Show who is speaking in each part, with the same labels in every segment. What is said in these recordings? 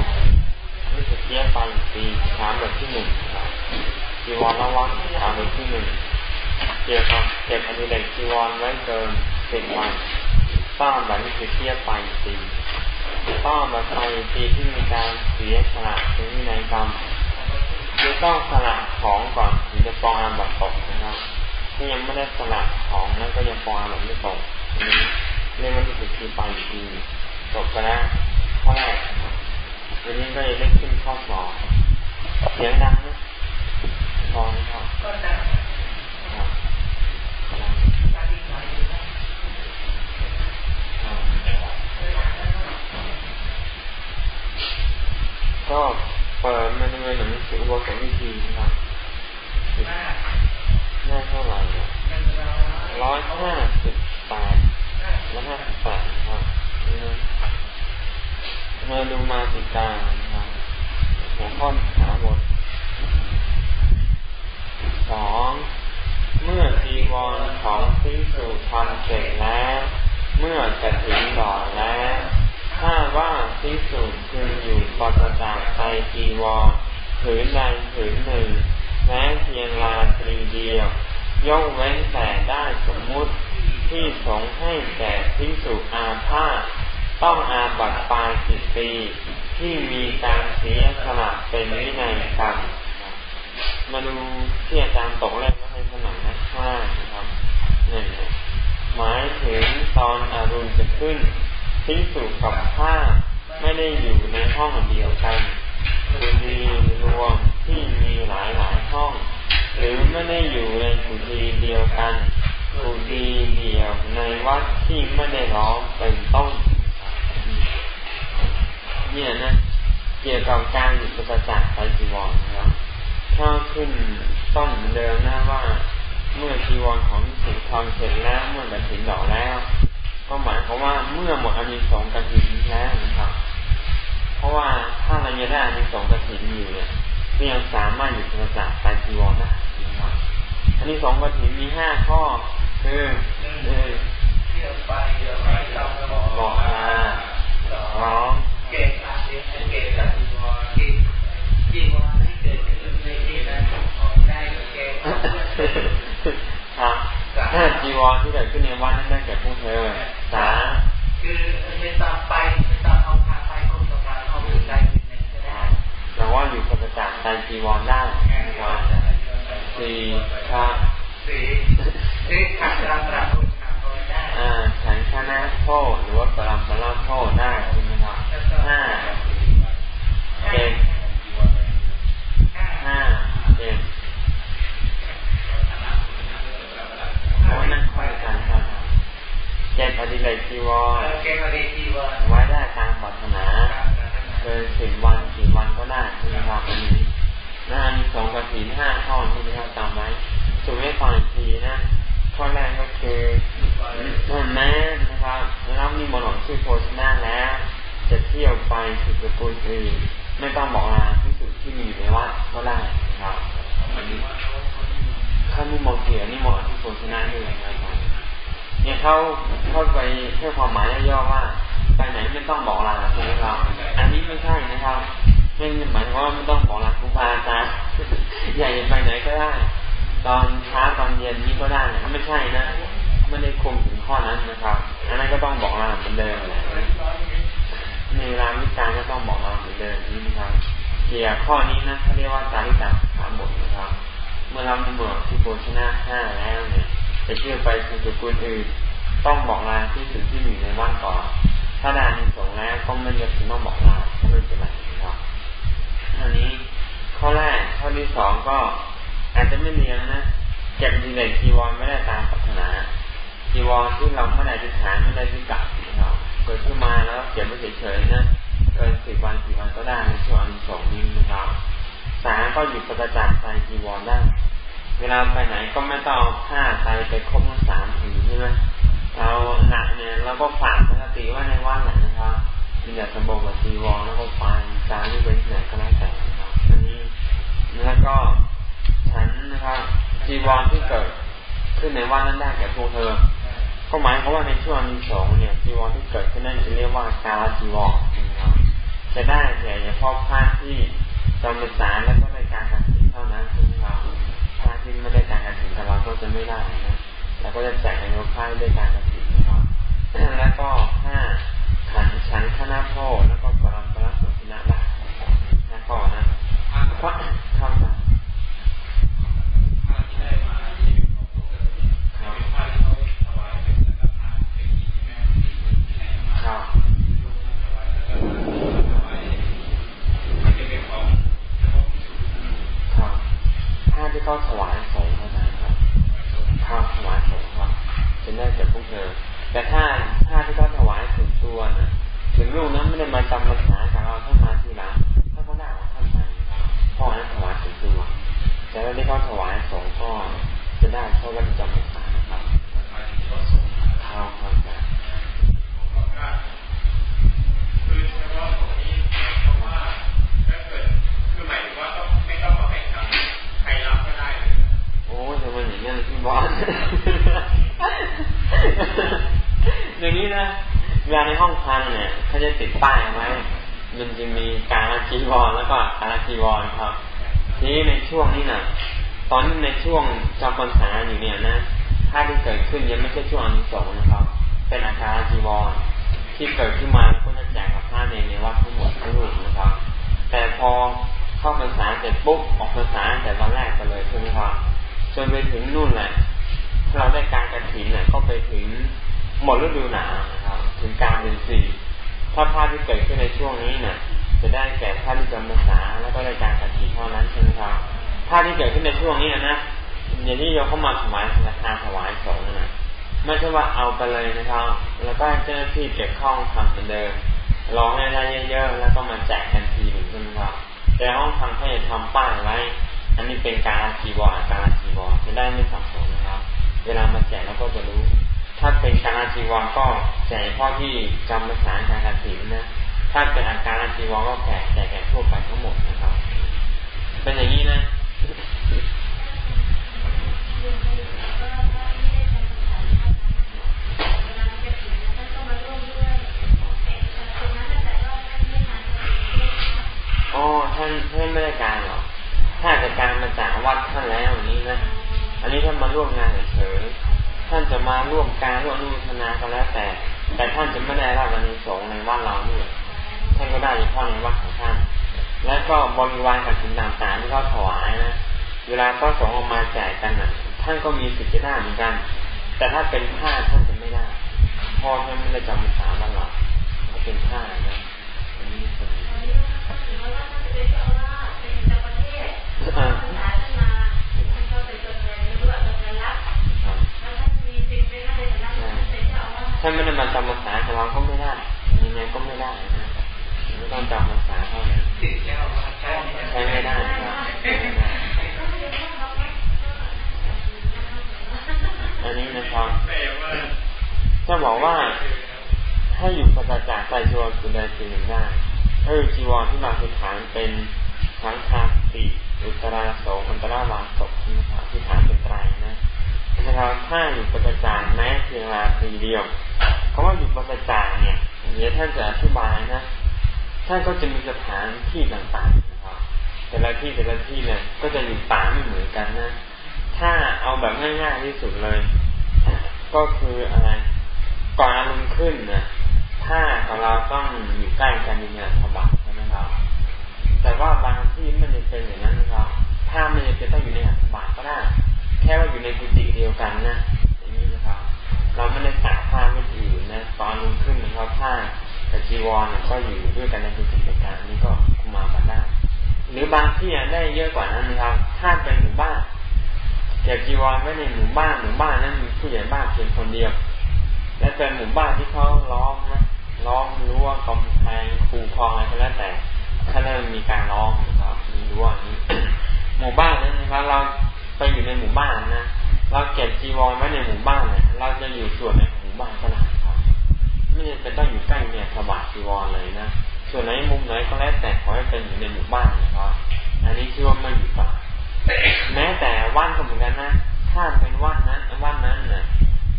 Speaker 1: บนี่จะเทียบไปปีถามแบบที่หนึ่งจีวรละวัดถามแบบที่หนึ่งเกี่ยวกับเก็บอดิเรกจีวรไว้เกินสิบวันต้อนแบบนี้คือเทียบไปปีต้อนแบบไปปีที่มีการเสียสละถึงวินัยกรรมคือต้องสละของก่อนถึงจะปองอาบัตตกนะครับถ้ายังไม่ได้สละของนั้นก็ยังปองอาบัตไม่ตกนี้เรียกว่าที่คือไปปีจบไปแล้วข้อแรก วันนี้ก็จะได้ขึ้นข้อสอบเสียงดังนะพอไหมครับก็ดังก็เปิดมาในหนังสือวัวกับวิธีนะครับหน้าเท่าไหร่ร้อยห้าสิบแปดร้อยห้าสิบแปดครับ มาดูมาติการหัวข้อหาบทสองเมื่อจีวรของพิสุทำเสร็จแล้ว เมื่อจะถึงดอกแล้ว ถ้าว่าพิสุคืออยู่ปตจากไตจีวรผืนใดผืนหนึ่งแม้เพียงลาตรีเดียวยกเว้นแต่ได้สมมุติที่สงให้แก่พิสุอาภาษ ต้องอาบัตปาสิปีที่มีการเสียสละเป็นวินัยกรรมมาดูที่อาจารย์ตกเล่นว่าในผนังนะข้านะครับนี่หมายถึงตอนอารุณจะขึ้นพิสุกับผ้าไม่ได้อยู่ในห้องเดียวกันกุฏิรวมที่มีหลายหลายห้อง หรือไม่ได้อยู่ในกุฏิเดียวกันกุฏิเดียวในวัดที่ไม่ได้ล้อมเป็นต้น เนี่ยนะเกี่ยวกับการอยู่ประจักษ์ไปจีวรนะครับถ้าขึ้นต้นเดิมนะว่า เมื่อจีวรของสิทองเสร็จแล้วเมื่อกระถินดอกแล้ว ก็หมายความว่าเมื่อหมดอานิสงส์กระถินแล้วนะครับ เพราะว่าถ้าเรายังได้อานิสงส์กระถินอยู่เนี่ยก็ยังสามารถอยู่ประจักษ์ไปจีวรได้นะครับอานิสงส์กระถินมีห้าข้อคือเออบอกลาร้องเกตเกตจีวรที่เกิดขึ้นในที่นั้นได้แก่ ถ้าจีวรที่เกิดขึ้นในวัดนั้นได้แก่พวกเธอสาคือไม่ต้องไปไม่ต้องเอาพาไปคนสำคัญเอาไปได้แต่ว่าอยู่กับประจักษ์ใจจีวรได้นะครับสี่ครับสี่ที่ขัดตามตราคุณอ่าฉันชนะโทษหรือว่าปรามปรามโทษได้ใช่ไห้าเจ็ดห้าเจ็ดโอ้นั่นค่อยกันครับเจ็ดอดีเลกจีวรไว้ได้ตามปรารถนาเกินสิบวันสี่วันก็ได้ใช่ไหมครับอันนี้นะอันนี้สองกระถินห้าข้อที่เราจำไว้สุดไม่ฟังอีกทีนะข้อแรกก็คือแม้นะครับรับนิมนต์ของชื่อโพชนะแล้ว จะเที่ยวไปสุสกุลอื่นไม่ต้องบอกลาที่สุดที่มีอยู่ในวัดก็ได้นะครับข้านิมนต์เสียนิมนต์ที่โพชนะนี่นะครับเนี่ยเขาเข้าไปเพื่อความหมายย่อว่าไปไหนไม่ต้องบอกลาใช่ไหมครับ อันนี้ไม่ใช่นะครับไม่หมายว่าไม่ต้องบอกลาครูบาอาจารย์อยากจะไปไหนก็ได้ ตอนเช้าตอนเย็นนี่ก็ได้ไม่ใช่นะไม่ได้คุมถึงข้อนั้นนะครับอันนั้นก็ต้องบอกลาเหมือนเดิม ในเวลาวิจารก็ต้องบอกลาเหมือนเดิมนี่นะครับเกี่ยวข้อนี้นะเขาเรียกว่าจาริกาสามบทนะครับ เมื่อเราเมื่อที่โภชนะห้าแล้วเนี่ยจะเชื่อไปสู่จุกุลอื่น ต้องบอกลาที่สุดที่หนึ่งในวันก่อน ถ้าดานิสงแล้วก็ไม่จะต้องบอกลาก็ไม่เป็นไรนะครับอันนี้ข้อแรกข้อที่สองก็อาจจะไม่เลี้ยงนะเก็บดีเลยจีวรไม่ได้ตามปรารถนาจีวรที่เราไม่ได้ทิฏฐานไม่ได้ที่กลับนะครับ เกิดขึ้นมาแล้วเก็บไว้เฉยๆนะเกินสิบวันสี่วันก็ได้ในช่วงอันสองนี้นะครับสามก็หยุดประจักษ์ใจจีวรได้ เวลาไปไหนก็ไม่ต้องผ้าใจไปครบทั้งสามถือใช่ไหมเราหนักเนี่ยเราก็ฝากปกติว่าในวัดหลังนะครับมีแต่สมบูรณ์กับจีวรแล้วก็ไปจารที่เป็นไหนก็แล้วแต่นะครับอันนี้แล้วก็ฉันนะครับจีวรที่เกิดขึ้นในว่านั้นได้แก่พวกเธอ ก็หมายความว่าในช่วงนี้สองเนี่ยจีวรที่เกิดขึ้นนั่นจะเรียกว่ากาลจีวรนะครับจะได้แต่เฉพาะพระที่จำพรรษาแล้วก็ในการกระถิ่นเท่านั้นใช่ไหมครับพระที่ไม่ได้การกระถิ่นกับเราก็จะไม่ได้นะแล้วก็จะแจกในโลกค่ายด้วยการกระถิ่นนะครับแล้วก็ห้าขันชันคณะโพแล้วก็กรมปรสุทินะได้นะข้อนะข้อข้อสาม ที่เขาถวายสงฆ์เท่านั้นครับข้าถวายสงฆ์ครับจะได้จากพวกเธอ แต่ถ้าถ้าที่เขาถวายถึงตัวนะถึงลูกนั้นไม่ได้มาจำภาษากับเราท่านมาทีหลังถ้าเขาได้ของท่านไปครับพ่อนั้นถวายถึงตัวแต่ถ้าที่เขาถวายสงฆ์ก็จะได้เพราะว่าจำภาษาครับข้าวครับ ทำไมอย่างนี้พี่บอลอย่างนี้นะเวลาในห้องพันเนี่ยเขาจะติดป้ายไว้มันจะมีการกีวรแล้วก็การกีวรครับทีนี้ในช่วงนี้นะตอนในช่วงจำพรรษาอยู่เนี่ยนะถ้าที่เกิดขึ้นยังไม่ใช่ช่วงอนิสงส์นะครับ เป็นอาคารจีวรที่เกิดขึ้นมาก็จะแจกกับผ้าในในวัดทั้งหมดทั้งรูปนะครับ แต่พอเข้าพรรษาเสร็จปุ๊บออกพรรษาแต่วันแรกไปเลยใช่ไหมครับ จนไปถึงนู่นแหละเราได้การกระถินเนี่ยก็ไปถึงหมดฤดูหนาวนะครับ ถึงกลางเดือนสี่ถ้าพลาดที่เกิดขึ้นในช่วงนี้เนี่ยจะได้แก่พลาดที่จำพรรษาแล้วก็ได้การกระถินเท่านั้นใช่ไหมครับพลาดที่เกิดขึ้นในช่วงนี้นะอย่างที่โยเข้ามาถวายราคานถวายสงฆ์นะไม่ใช่ว่าเอาไปเลยนะครับ แล้วก็เจ้าหน้าที่เก็บข้องทำเหมือนเดิมรอให้ได้เยอะๆแล้วก็มาแจกกันทีหนึ่งใช่ไหมครับแต่ห้องทำให้ทำป้ายไว้ อันนี้เป็นการจีวรการจีวรจะได้ไม่สับสนนะครับ เวลามาแจกเราก็จะรู้ ถ้าเป็นการจีวรก็แจกพ่อที่จำภาษาการการถินนะ ถ้าเป็นอาการจีวรก็แจกแจกแก่ทั่วไปทั้งหมดนะครับ เป็นอย่างนี้นะอ๋อท่านท่านไม่ได้การหรอ ถ้าจะการมาจากวัดท่านแล้วอย่างนี้นะ อันนี้ท่านมาร่วมงานเฉยท่านจะมาร่วมการร่วมนุทนาก็แล้วแต่ แต่ท่านจะไม่ได้รับวันนี้สงในวัดเราเนี่ยท่านก็ได้เฉพาะในวัดของท่าน และก็บริวารกับสินต่างๆที่เขาถวายนะเวลาก็สงออกมาแจกกันน่ะท่านก็มีสิทธิ์จะได้เหมือนกัน แต่ถ้าเป็นผ้าท่านจะไม่ได้พ่อท่านไม่ได้จำภาษาบ้านเราถ้าเป็นผ้านะอันนี้เป็น ถ้าไม่ได้มาจำภาษาแต่เราก็ไม่ได้ยังไงก็ไม่ได้นะไม่ต้องจำภาษาเท่านั้นใช้ไม่ได้ครับอันนี้นะครับจะบอกว่าถ้าอยู่ประจากใจจีวรคือใดคือหนึ่งได้ถ้าอยู่จีวรที่มาคือฐานเป็นทั้งคาติ อุตราโสอันตราวาศกนะครับที่ฐานเป็นไตรนะนะครับถ้าอยู่ประจานแม้เพียงราตรีเดียวคำว่าอยู่ประจานเนี่ยเดี๋ยวท่านจะอธิบายนะท่านก็จะมีสถานที่ต่างๆนะครับแต่ละที่แต่ละที่เนี่ยก็จะอยู่ต่างไม่เหมือนกันนะ ถ้าเอาแบบง่ายๆที่สุดเลย ก็คืออะไรก่อนอารมณ์ขึ้นนะถ้าเราต้องอยู่ใกล้กันอย่างเงี้สบายใช่ไหมครับ แต่ว่าบางที่ไม่ได้เป็นอย่างนั้นนะครับ ถ้าไม่ได้เป็นต้องอยู่ในอัฐบาทก็ได้ แค่ว่าอยู่ในกุฏิเดียวกันนะอย่างนี้นะครับ เราไม่ได้ตากผ้าไม่ถือนะ ตอนรุ่งขึ้นนะครับผ้ากับจีวรก็อยู่ด้วยกันในกุฏิเดียวกันนี้ก็คุมาบัตได้ หรือบางที่ได้เยอะกว่านั้นนะครับ ถ้าเป็นหมู่บ้านเก็บจีวรไว้ในหมู่บ้านหมู่บ้านนั้นมีผู้ใหญ่บ้านเพียงคนเดียว และเป็นหมู่บ้านที่เขาล้อมนะล้อมรั้วกำแพงคูคลองอะไรก็แล้วแต่ ถ้าเริ่มมีการล้อมนะครับมีรั้วนี้หมู่บ้านนั้นนะครับเราไปอยู่ในหมู่บ้านนะเราเก็บจีวรไว้ในหมู่บ้านเนี่ยเราจะอยู่ส่วนในหมู่บ้านก็ได้ครับไม่จำเป็นต้องอยู่ใกล้เนี่ยสบายจีวรเลยนะส่วนไหนมุมไหนก็แล้วแต่ขอให้เป็นอยู่ในหมู่บ้านนะครับอันนี้ชื่อว่าไม่อยู่ป่าแม้แต่วัดก็เหมือนกันนะถ้าเป็นวัดนั้นวัดนั้นเนะ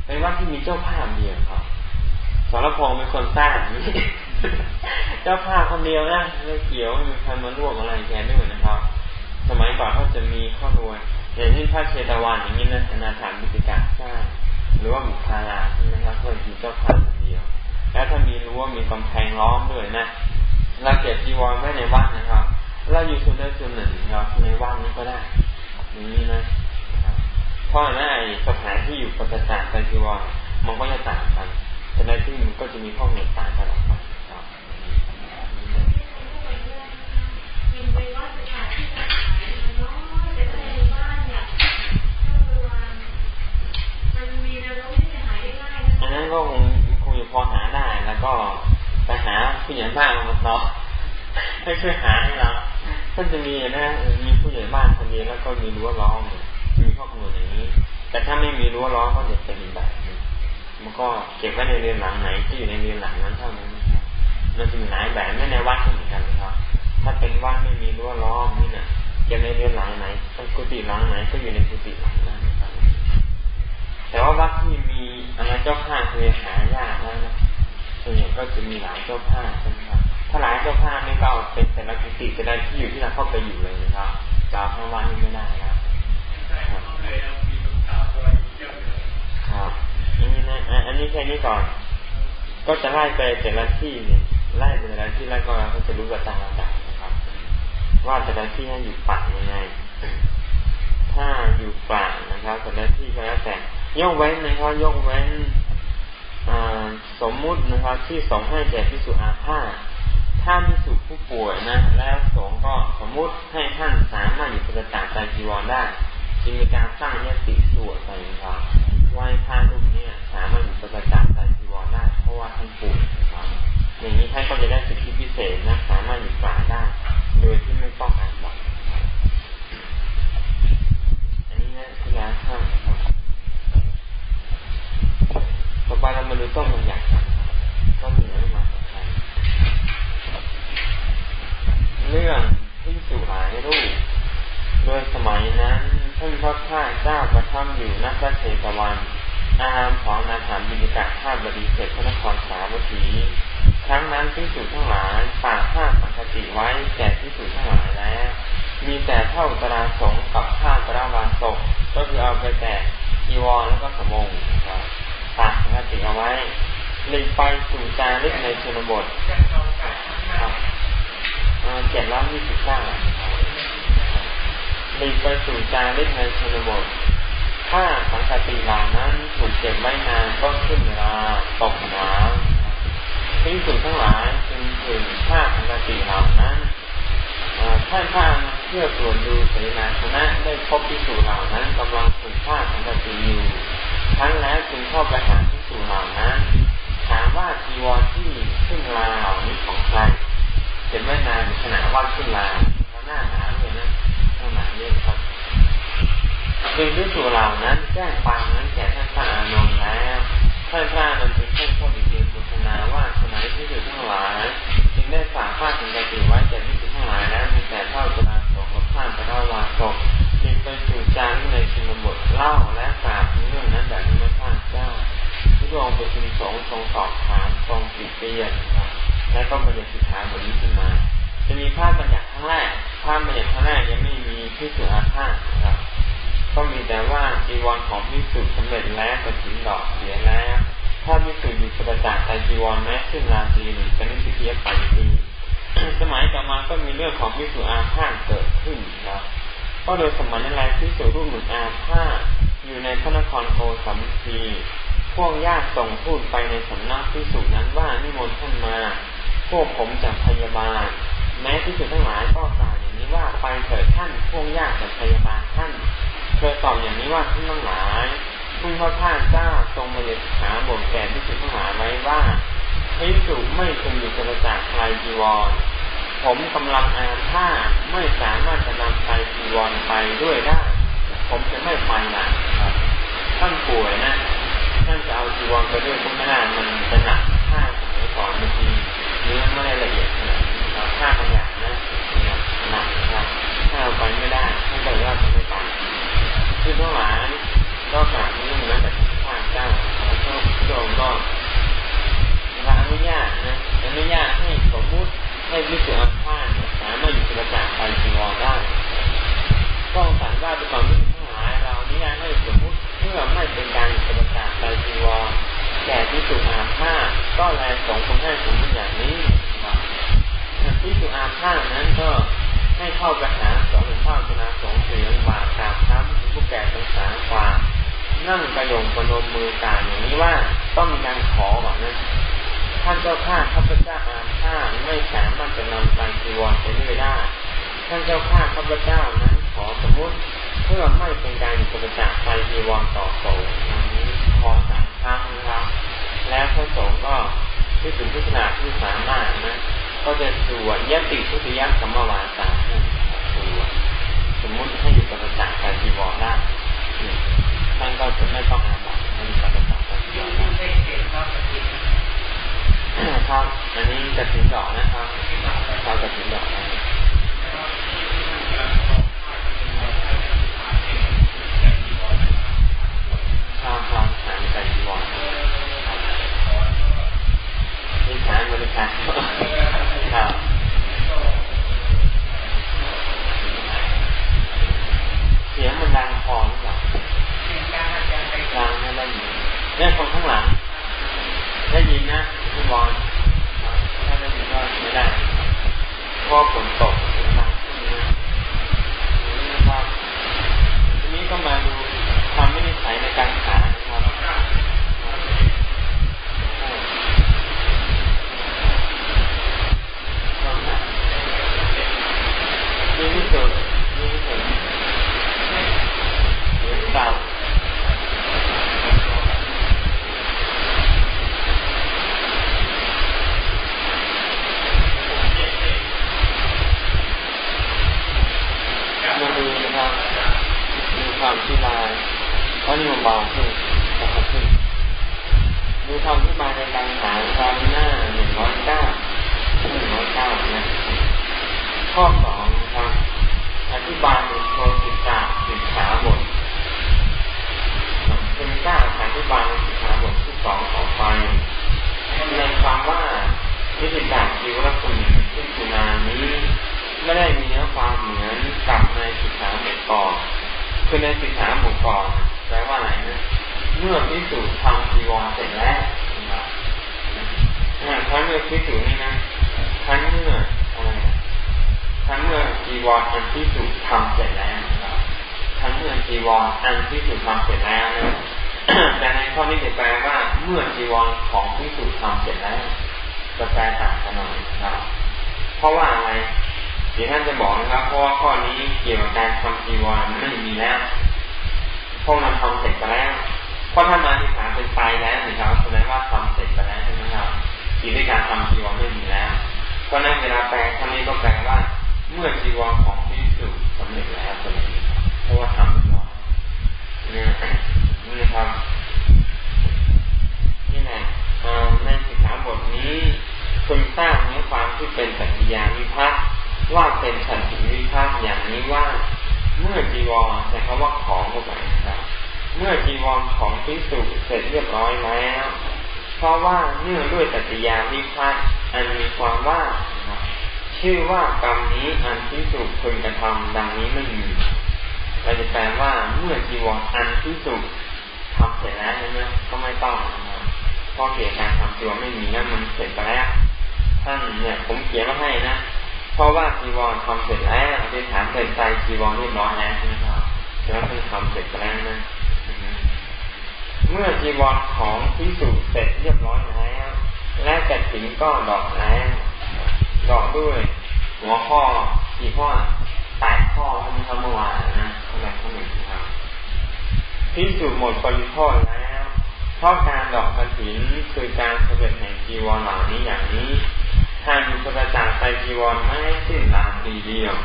Speaker 1: เป็นวัดที่มีเจ้าภาพเดียวครับ สารพงศ์เป็นคนสร้างเจ้าภาพคนเดียวนะไม่เกี่ยวไม่มีใครมาร่วมอะไรแกด้วยนะครับ สมัยก่อนเขาจะมีข้อรวยอย่างที่พระเชตวันอย่างนี้นะอนาถามิติกาสร้างหรือว่าบุคาราใช่ไหมครับเพื่อมีเจ้าภาพคนเดียว แล้วถ้ามีรู้ว่ามีกำแพงล้อมด้วยนะเราเก็บจีวรไว้ในวัดนะครับเราอยู่ส่วนใดส่วนหนึ่งครับในวัดนี้ก็ได้อย่างนี้นะเพราะนั้นไอ้สถานที่อยู่ประจักษ์ใจจีวรมันก็จะต่างกัน แต่ในที่มันก็จะมีข้อเหตุต่างกันออกไปครับอันนั้นก็คงคงจะพอหาได้แล้วก็ไปหาผู้ใหญ่บ้านมาเนาะให้ช่วยหาให้เราท่านจะมีนะมีผู้ใหญ่บ้านคนเดียวแล้วก็มีรั้วล้อมมีข้อมูลอย่างนี้ แต่ถ้าไม่มีรั้วล้อมก็จะเป็นอีแบบ มันก็เก็บไว้ในเรือนหลังไหนที่อยู่ในเรือนหลังนั้นเท่านั้นนะครับมันจะมีหลายแบบไม่ในวัดก็เหมือนกันนะครับ ถ้าเป็นวัดไม่มีรั้วล้อมนี่นะเก็บในเรือนหลังไหนต้องกุฏิหลังไหนก็อยู่ในกุฏิหลังนั้นนะครับแต่ว่าวัดที่มีอะไรเจ้าข้าคือหายากแล้วนะส่วนใหญ่ก็จะมีหลายเจ้าภาพใช่ไหมครับถ้าหลายเจ้าภาพไม่ก็เป็นแต่ละกุฏิแต่ละที่อยู่ที่เราเข้าไปอยู่เลยนะครับจะเอาทั้งวันนี้ไม่ได้ครับครับนี่นะ อันนี้แค่นี้ก่อน ก็จะไล่ไปแต่ละที่เนี่ยไล่ไปแต่ละที่แล้วก็เราจะรู้กระตามระดับนะครับ ว่าแต่ละที่นั้อยู่ป่ายังไง ถ้าอยู่ป่านะครับแต่ละที่ก็แล้วแต่ยกเว้นนะครับยกเว้นสมมุตินะครับ ที่สองให้แก่พิสุอาภาถ้าพิสุผู้ป่วยนะ แล้วสงก็สมมุติให้ท่านสามารถอยู่ประจาใจจีวรได้จึงมีการสร้างยติส่วนะครับว่าท่านรุ่มเนี่ยสามารถอยู่ประจาใจจีวรได้ เพราะว่าท่านป่วยนะครับอย่างนี้ท่านก็จะได้สิทธิพิเศษนะสามารถอยู่ป่าได้ โดยที่ไม่ต้องการบอกอันนี้นะคือการข้ามนะครับต่อไปเรามาดูต้นมันใหญ่ก็มีอะไรมาสำคัญเรื่องที่สุหลายรูปโดยสมัยนั้นท่านพระข้าเจ้าประทับอยู่นักพระเชตวัน อารามของนาถามบิณกะข้าบดีเขตพระนครสาวัตถีครั้งนั้นที่สุทั้งหลายฝากผ้าสังคติไว้แก่ที่สุทั้งหลายแล้ว มีแต่เท่าตราสงกับผ้าตราวาศกก็คือเอาไปแต่จีวรแล้วก็สมงครับฝากสังคติเอาไว้หลีกไปสู่จารึกในชนบทครับเจ็ดร้อยยี่สิบเก้าหลีกไปสู่จารึกในชนบทถ้าสังค ติเหล่านั้นถูกเก็บไว้นานก็ขึ้นเวลาตกหนาวที่สุดทั้งหลายจึงถึงภาพสังติเหล่านั้นท่านข้าเพื่อตรวจดูเสนาชนะได้พบพิสูจเหล่านั้นกำลังถูกผ้าสังติอยู่ทั้งแล้วจึงเข้าไปหาพิสูจเหล่านั้นถามว่าจีวรที่ขึ้นลาเหล่านี้ของใครเห็นไม่นานขณะว่าขึ้นลาหน้าหนาวเลยนะหน้าหนาวเยอะครับ จึงพิสูจเหล่านั้นแจ้งความนั้นแก่ท่านพระอานนท์แล้วท่านพระอานนท์จึงท่านข้อดีเดียบุทนาว่าสมัยที่สุทั้งหลายจึงได้ฝากผ้าถึงกติไว้แก่ที่สุทั้งหลายแล้วมีแต่เท่าจุฬาสงกับผ้าพระวาสกมีไปสู่จางในชนบทเล่าและกราบเรื่องนั้นแบบนี้มาข้าเจ้าที่พระองค์ประชุมสงทรงสอบถามทรงติเตียนและก็บัญญัติสิทธาบทนี้ขึ้นมา จะมีภาพบัญญัติครั้งแรกภาพบัญญัติครั้งแรกยังไม่มีที่สุอาภาครับ ก็มีแต่ว่าจีวรของพิสุสำเร็จแล้วกระถินดอกเสียแล้ว ถ้าพิสุอยู่ประจักษ์ใจจีวรแม้ขึ้นราตรีหรือเป็นนิสิตยไปตีสมัยต่อมาก็มีเรื่องของพิสุอาภาเกิดขึ้นครับก็โดยสมัยนั้นแหละพิสุรูปหนึ่งอาภาอยู่ในพระนครโกสัมพีพวกญาติส่งพูดไปในสำนักพิสุนั้นว่านิมนต์ท่านมา พวกผมจากพยาบาล แม้พิสุทั้งหลายก็กล่าวอย่างนี้ว่าไปเถิดท่านพวกญาติจากพยาบาลท่าน เคยตอบอย่างนี้ว่าท่านทั้งหลายคุณพระพาเจ้าทรงมาเยถาบ่นแก่พิสุทั้งหลายไว้ว่าพิสุไม่คงอยู่กระจากใครจีวร ผมกำลังอาฆาตไม่สามารถจะนำไปจีวรไปด้วยได้ ผมจะไม่ไปนะครับท่านป่วยนะท่านจะเอาจีวรไปด้วยก็ไม่ได้มันจะหนักผ้าสมัยก่อนบางทีเนื้อไม่ได้ละเอียดนาดเราผ้าบางอย่างนะหนักนะถ้าเอาไปไม่ได้ท่านก็เลยว่าจะไม่ไป คือทั้งหลายก็กราบเรื่องนั้นแต่ทานเจ้าแล้วก็พระองค์ก็รับอนุญาตนะอนุญาตให้สมมุติให้วิสุอาภาษสามารถอยู่ประจักษ์ไปจีวรได้ก็สันว่าด้วยความที่ทั้งหลายเรานี่ให้สมมุติเพื่อไม่เป็นการประจักษ์ไปจีวรแก่วิสุอาภาษก็แลสงคนให้สมมติอย่างนี้วิสุอาภาษนั้นก็ ให้เข้าไปหาสองหรือเข้าชนะสงเสียงบาตาท้ำผู้แก่เป็นสาควานั่งกระยงประนมมือกาอย่างนี้ว่าต้องมีการขอก่อนนท่านเจ้าข้าข้าพเจ้าอาข้าไม่สามารถจะนำไปจีวรไปเรื่ได้ ท่านเจ้าข้าข้าพเจ้านั้นขอสมมติเพื่อไม่เป็นการปฏิจักไปจีวรต่อโสอันนี้ขอสามครั้งนะครับ แล้วพระสงฆ์ก็ที่ถึงพิจารณาที่สามารถนะ ก็จะสวดยติทุติยสัมมาวาจาสวดสมมุติให้อยู่ปฏิจักไปจีวรได้ท่านก็จะไม่ต้องอาบัติให้อยู่ปฏิจักไปจีวรได้ครับอันนี้จะถึงดอกนะครับเราจะถึงดอกแล้วชาวชาวสารใจจีวรนี่สารบริการ ครับเสียงมันดังพอหรือเปล่าดังไม่ได้ยินเนี่ยคนข้างหลัง ได้ยินนะคุณบอลถ้าได้ยินก็ไม่ได้เพราะฝนตกเสียงดัง ทำจีวรไม่มีแล้วมันเสร็จไปแล้วท่านเนี่ย ผมเขียนมาให้นะเพราะว่าจีวรทำเสร็จแล้วอธิษฐานเป็นใจจีวรเรียบร้อยแล้วใช่ไหมครับแล้วเป็นทำเสร็จแล้วนะเมื่อจีวรของพิสุเสร็จเรียบร้อยแล้วและกระถิ่นก็ดอกแล้วดอกด้วย หัวข้อกี่ข้อแปดข้อใช่ไหมครับเมื่อวานนะข้อแรกข้อหนึ่งครับพิสุหมดปริโภคแล้ว เพราะการดอกกระถินคือการเสด็จแห่งจีวรเหล่านี้อย่างนี้ทางสุรจากไปจีวรไม่สิ้นลางดีเดียว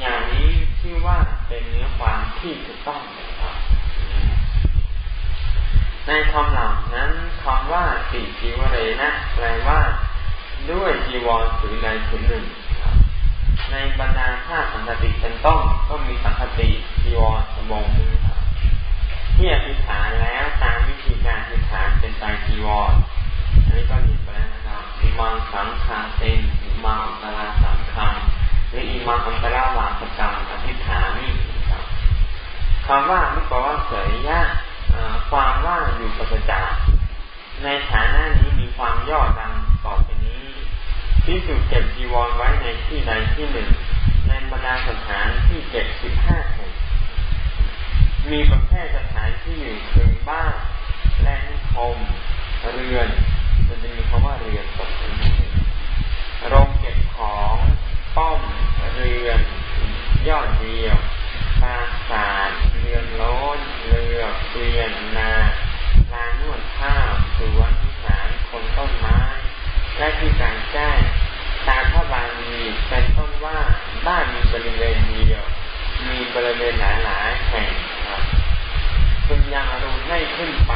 Speaker 1: อย่างนี้ชื่อว่าเป็นเนื้อความที่ถูกต้องนะครับในคำเหล่านั้นคำว่าสีจีวเรนะแปลว่า ด้วยจีวรถือใดถือหนึ่งในบรรดาข้าสังคติเป็นต้นก็มีสังคติจีวรสมงนะครับ ที่อธิษฐานแล้วตามวิธีการอธิษฐานเป็นไตรจีวรอันนี้ก็มีไปแล้วนะครับอิมังสังคาเต็มอิมังอัตราสังคังหรืออิมังอัตราวาสกรรมอธิษฐานนี่ครับคำว่าไม่บอกว่าเสยยะความว่าอยู่ประจักษ์ในฐานะนี้มีความย่อดังต่อไปนี้ที่สุดเก็บจีวรไว้ในที่ใดที่หนึ่งในบรรดาสถานที่เจ็ดสิบห้าแห่ง มีประเภทสถานที่อยู่คือบ้านแลนคม เรือนมันจะมีคำว่าเรือนตกอยู่ในโรงเก็บของป้อมเรือนยอดเดียวปราสาทเรือนโล้นเรือเกวียนนาลานนวดข้าวสวนวิหารคนต้นไม้ และที่กลางแจ้งตามพระบาลีเป็นต้นว่าบ้านมีบริเวณเดียว มีบริเวณหลายๆแห่ง ครับจึงยังอรุณให้ขึ้นไป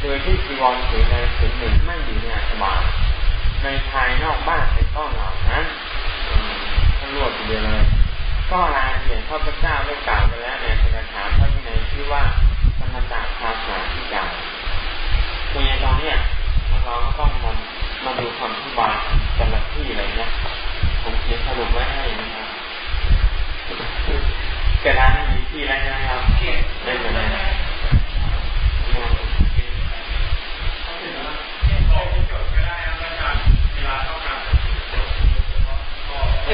Speaker 1: โดยที่จีวรถือในถึงหนึ่งไม่อยู่ในอาสบาในภายนอกบ้านเป็นต้นเหล่านั้นทั้งรวดเดียวเลยก็รายละเอียดข้าพเจ้าได้กล่าวไปแล้วในพระคาพระวินัยชื่อว่าธรรมดาภาษาที่กล่าวคุยตอนเนี้ยเราก็ต้องมามาดูคำอธิบายแต่ละที่อะไรเนี้ยผมเขียนสรุปไว้ให้นะครับกระดานมีที่แล้วนะครับได้ไห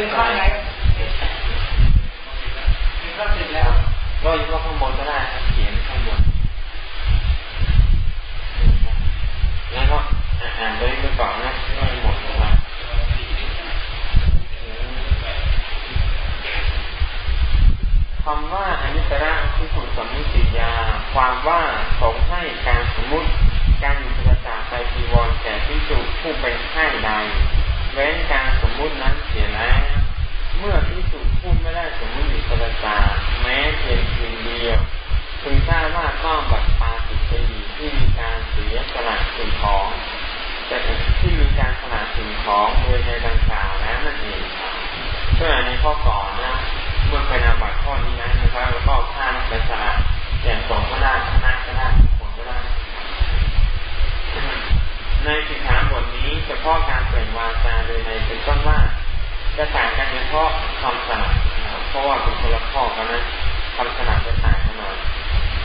Speaker 2: ถึงข้อไหนก็เสร็จแล้ว
Speaker 1: ก็ยกข้างบนก็ได้ครับเขียนข้างบนแล้วก็อ่านไปไปก่อนนะไม่หมดนะครับคำว่าอนิจจระที่สุสมุติยา ความว่าสงให้การสมมุติ การอยู่ประจาไปจีวรแก่ที่สุผู้เป็นไข้ใด เว้นการสมมุตินั้นเสียแล้วเมื่อที่สุพูดไม่ได้สมมุติอยู่ประจาแม้เพียงเพียงเดียวพึงทราบว่าก็บัตรปาติตีที่มีการเสียสละสิ่งของ แต่ที่มีการสละสิ่งของโดยในดังกล่าวแล้วนั่นเองเพื่อในข้อก่อนนะเมื่อเป็นอาบัตข้อนี้นะนะครับแล้วก็ฆ่านักสละอย่างสองก็ได้คณะก็ได้คนก็ได้ ในสิกขาบทนี้เฉพาะการเปล่งวาจาโดยในเป็นต้นว่าจะต่างกันเฉพาะคำสนับเพราะว่าเป็นคนละข้อกันนะคำสนับจะต่างกันหน่อย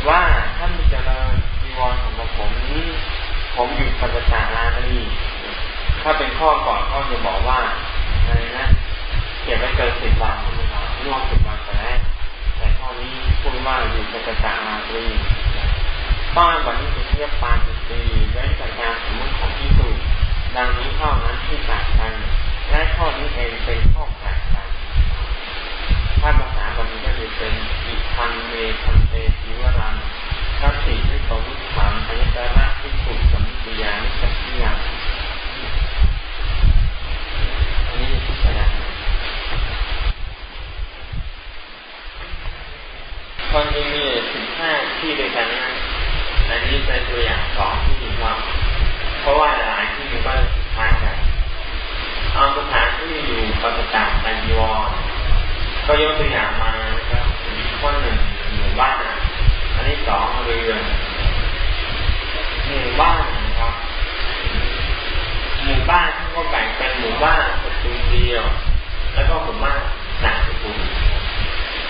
Speaker 1: ว่าท่านเจริญจีวรของผมนี้ ผมอยู่ปัจจารานีถ้าเป็นข้อก่อนก็จะบอกว่าอะไรนะเก็บไว้เกินสิบวันใช่ไหมครับล่วงสิบวันไปแล้วแต่ข้อนี้พูดว่าอยู่ปัจจารานี ป้ายวันนี้จะเทียบปานตีเว้นจากการสมมติของที่สูดังนี้เท่านั้นที่ต่างกันและข้อนี้เองเป็นข้อแตกต่างถ้าภาษาบาลีก็จะเป็นอิทันเมทันเตจิวรังทัศสีวิโตวิถังอนิจระทิสุสัมปิยานิสัิยังนนี้พิจารณาคนที่มีสิบห้าที่ด้วยกันนะ อันนี้เป็นตัวอย่างสองที่ดีมาเพราะว่าหลายที่ก็คล้ายกันเอาสถานที่อยู่ปฏิจจตันยวรก็ยกตัวอย่างมานะครับข้อหนึ่งหมู่บ้านอันนี้สองเรือนหมู่บ้านนะครับหมู่บ้านที่ก็แบ่งเป็นหมู่บ้านสกุลเดียว แล้วก็หมู่บ้านหนักสกุล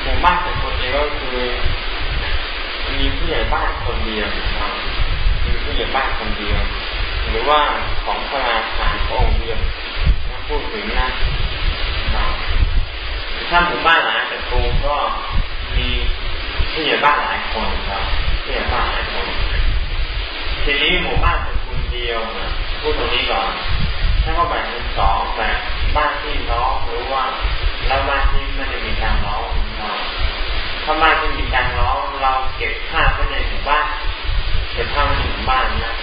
Speaker 1: หมู่บ้านสกุลเดียวก็คือ มีผู้ใหญ่บ้านคนเดียวครับมีผู้ใหญ่บ้านคนเดียว หรือว่าของพระราชาพระองค์เดียวพูดถึงนะถ้าหมู่บ้านหลายตระกูลก็มีผู้ใหญ่บ้านหลายคนครับผู้ใหญ่บ้านหลายคน ทีนี้หมู่บ้านตระกูลเดียวนะพูดตรงนี้ก่อน ถ้าเขาแบ่งเป็นสองแบบบ้านที่น้องหรือว่าแล้วบ้านที่ไม่ได้มีการร้อง ถ้าบ้านที่มีการร้องเราเก็บผ้าไว้ในหมู่บ้านเก็บผ้าไว้ในหมู่บ้านนะ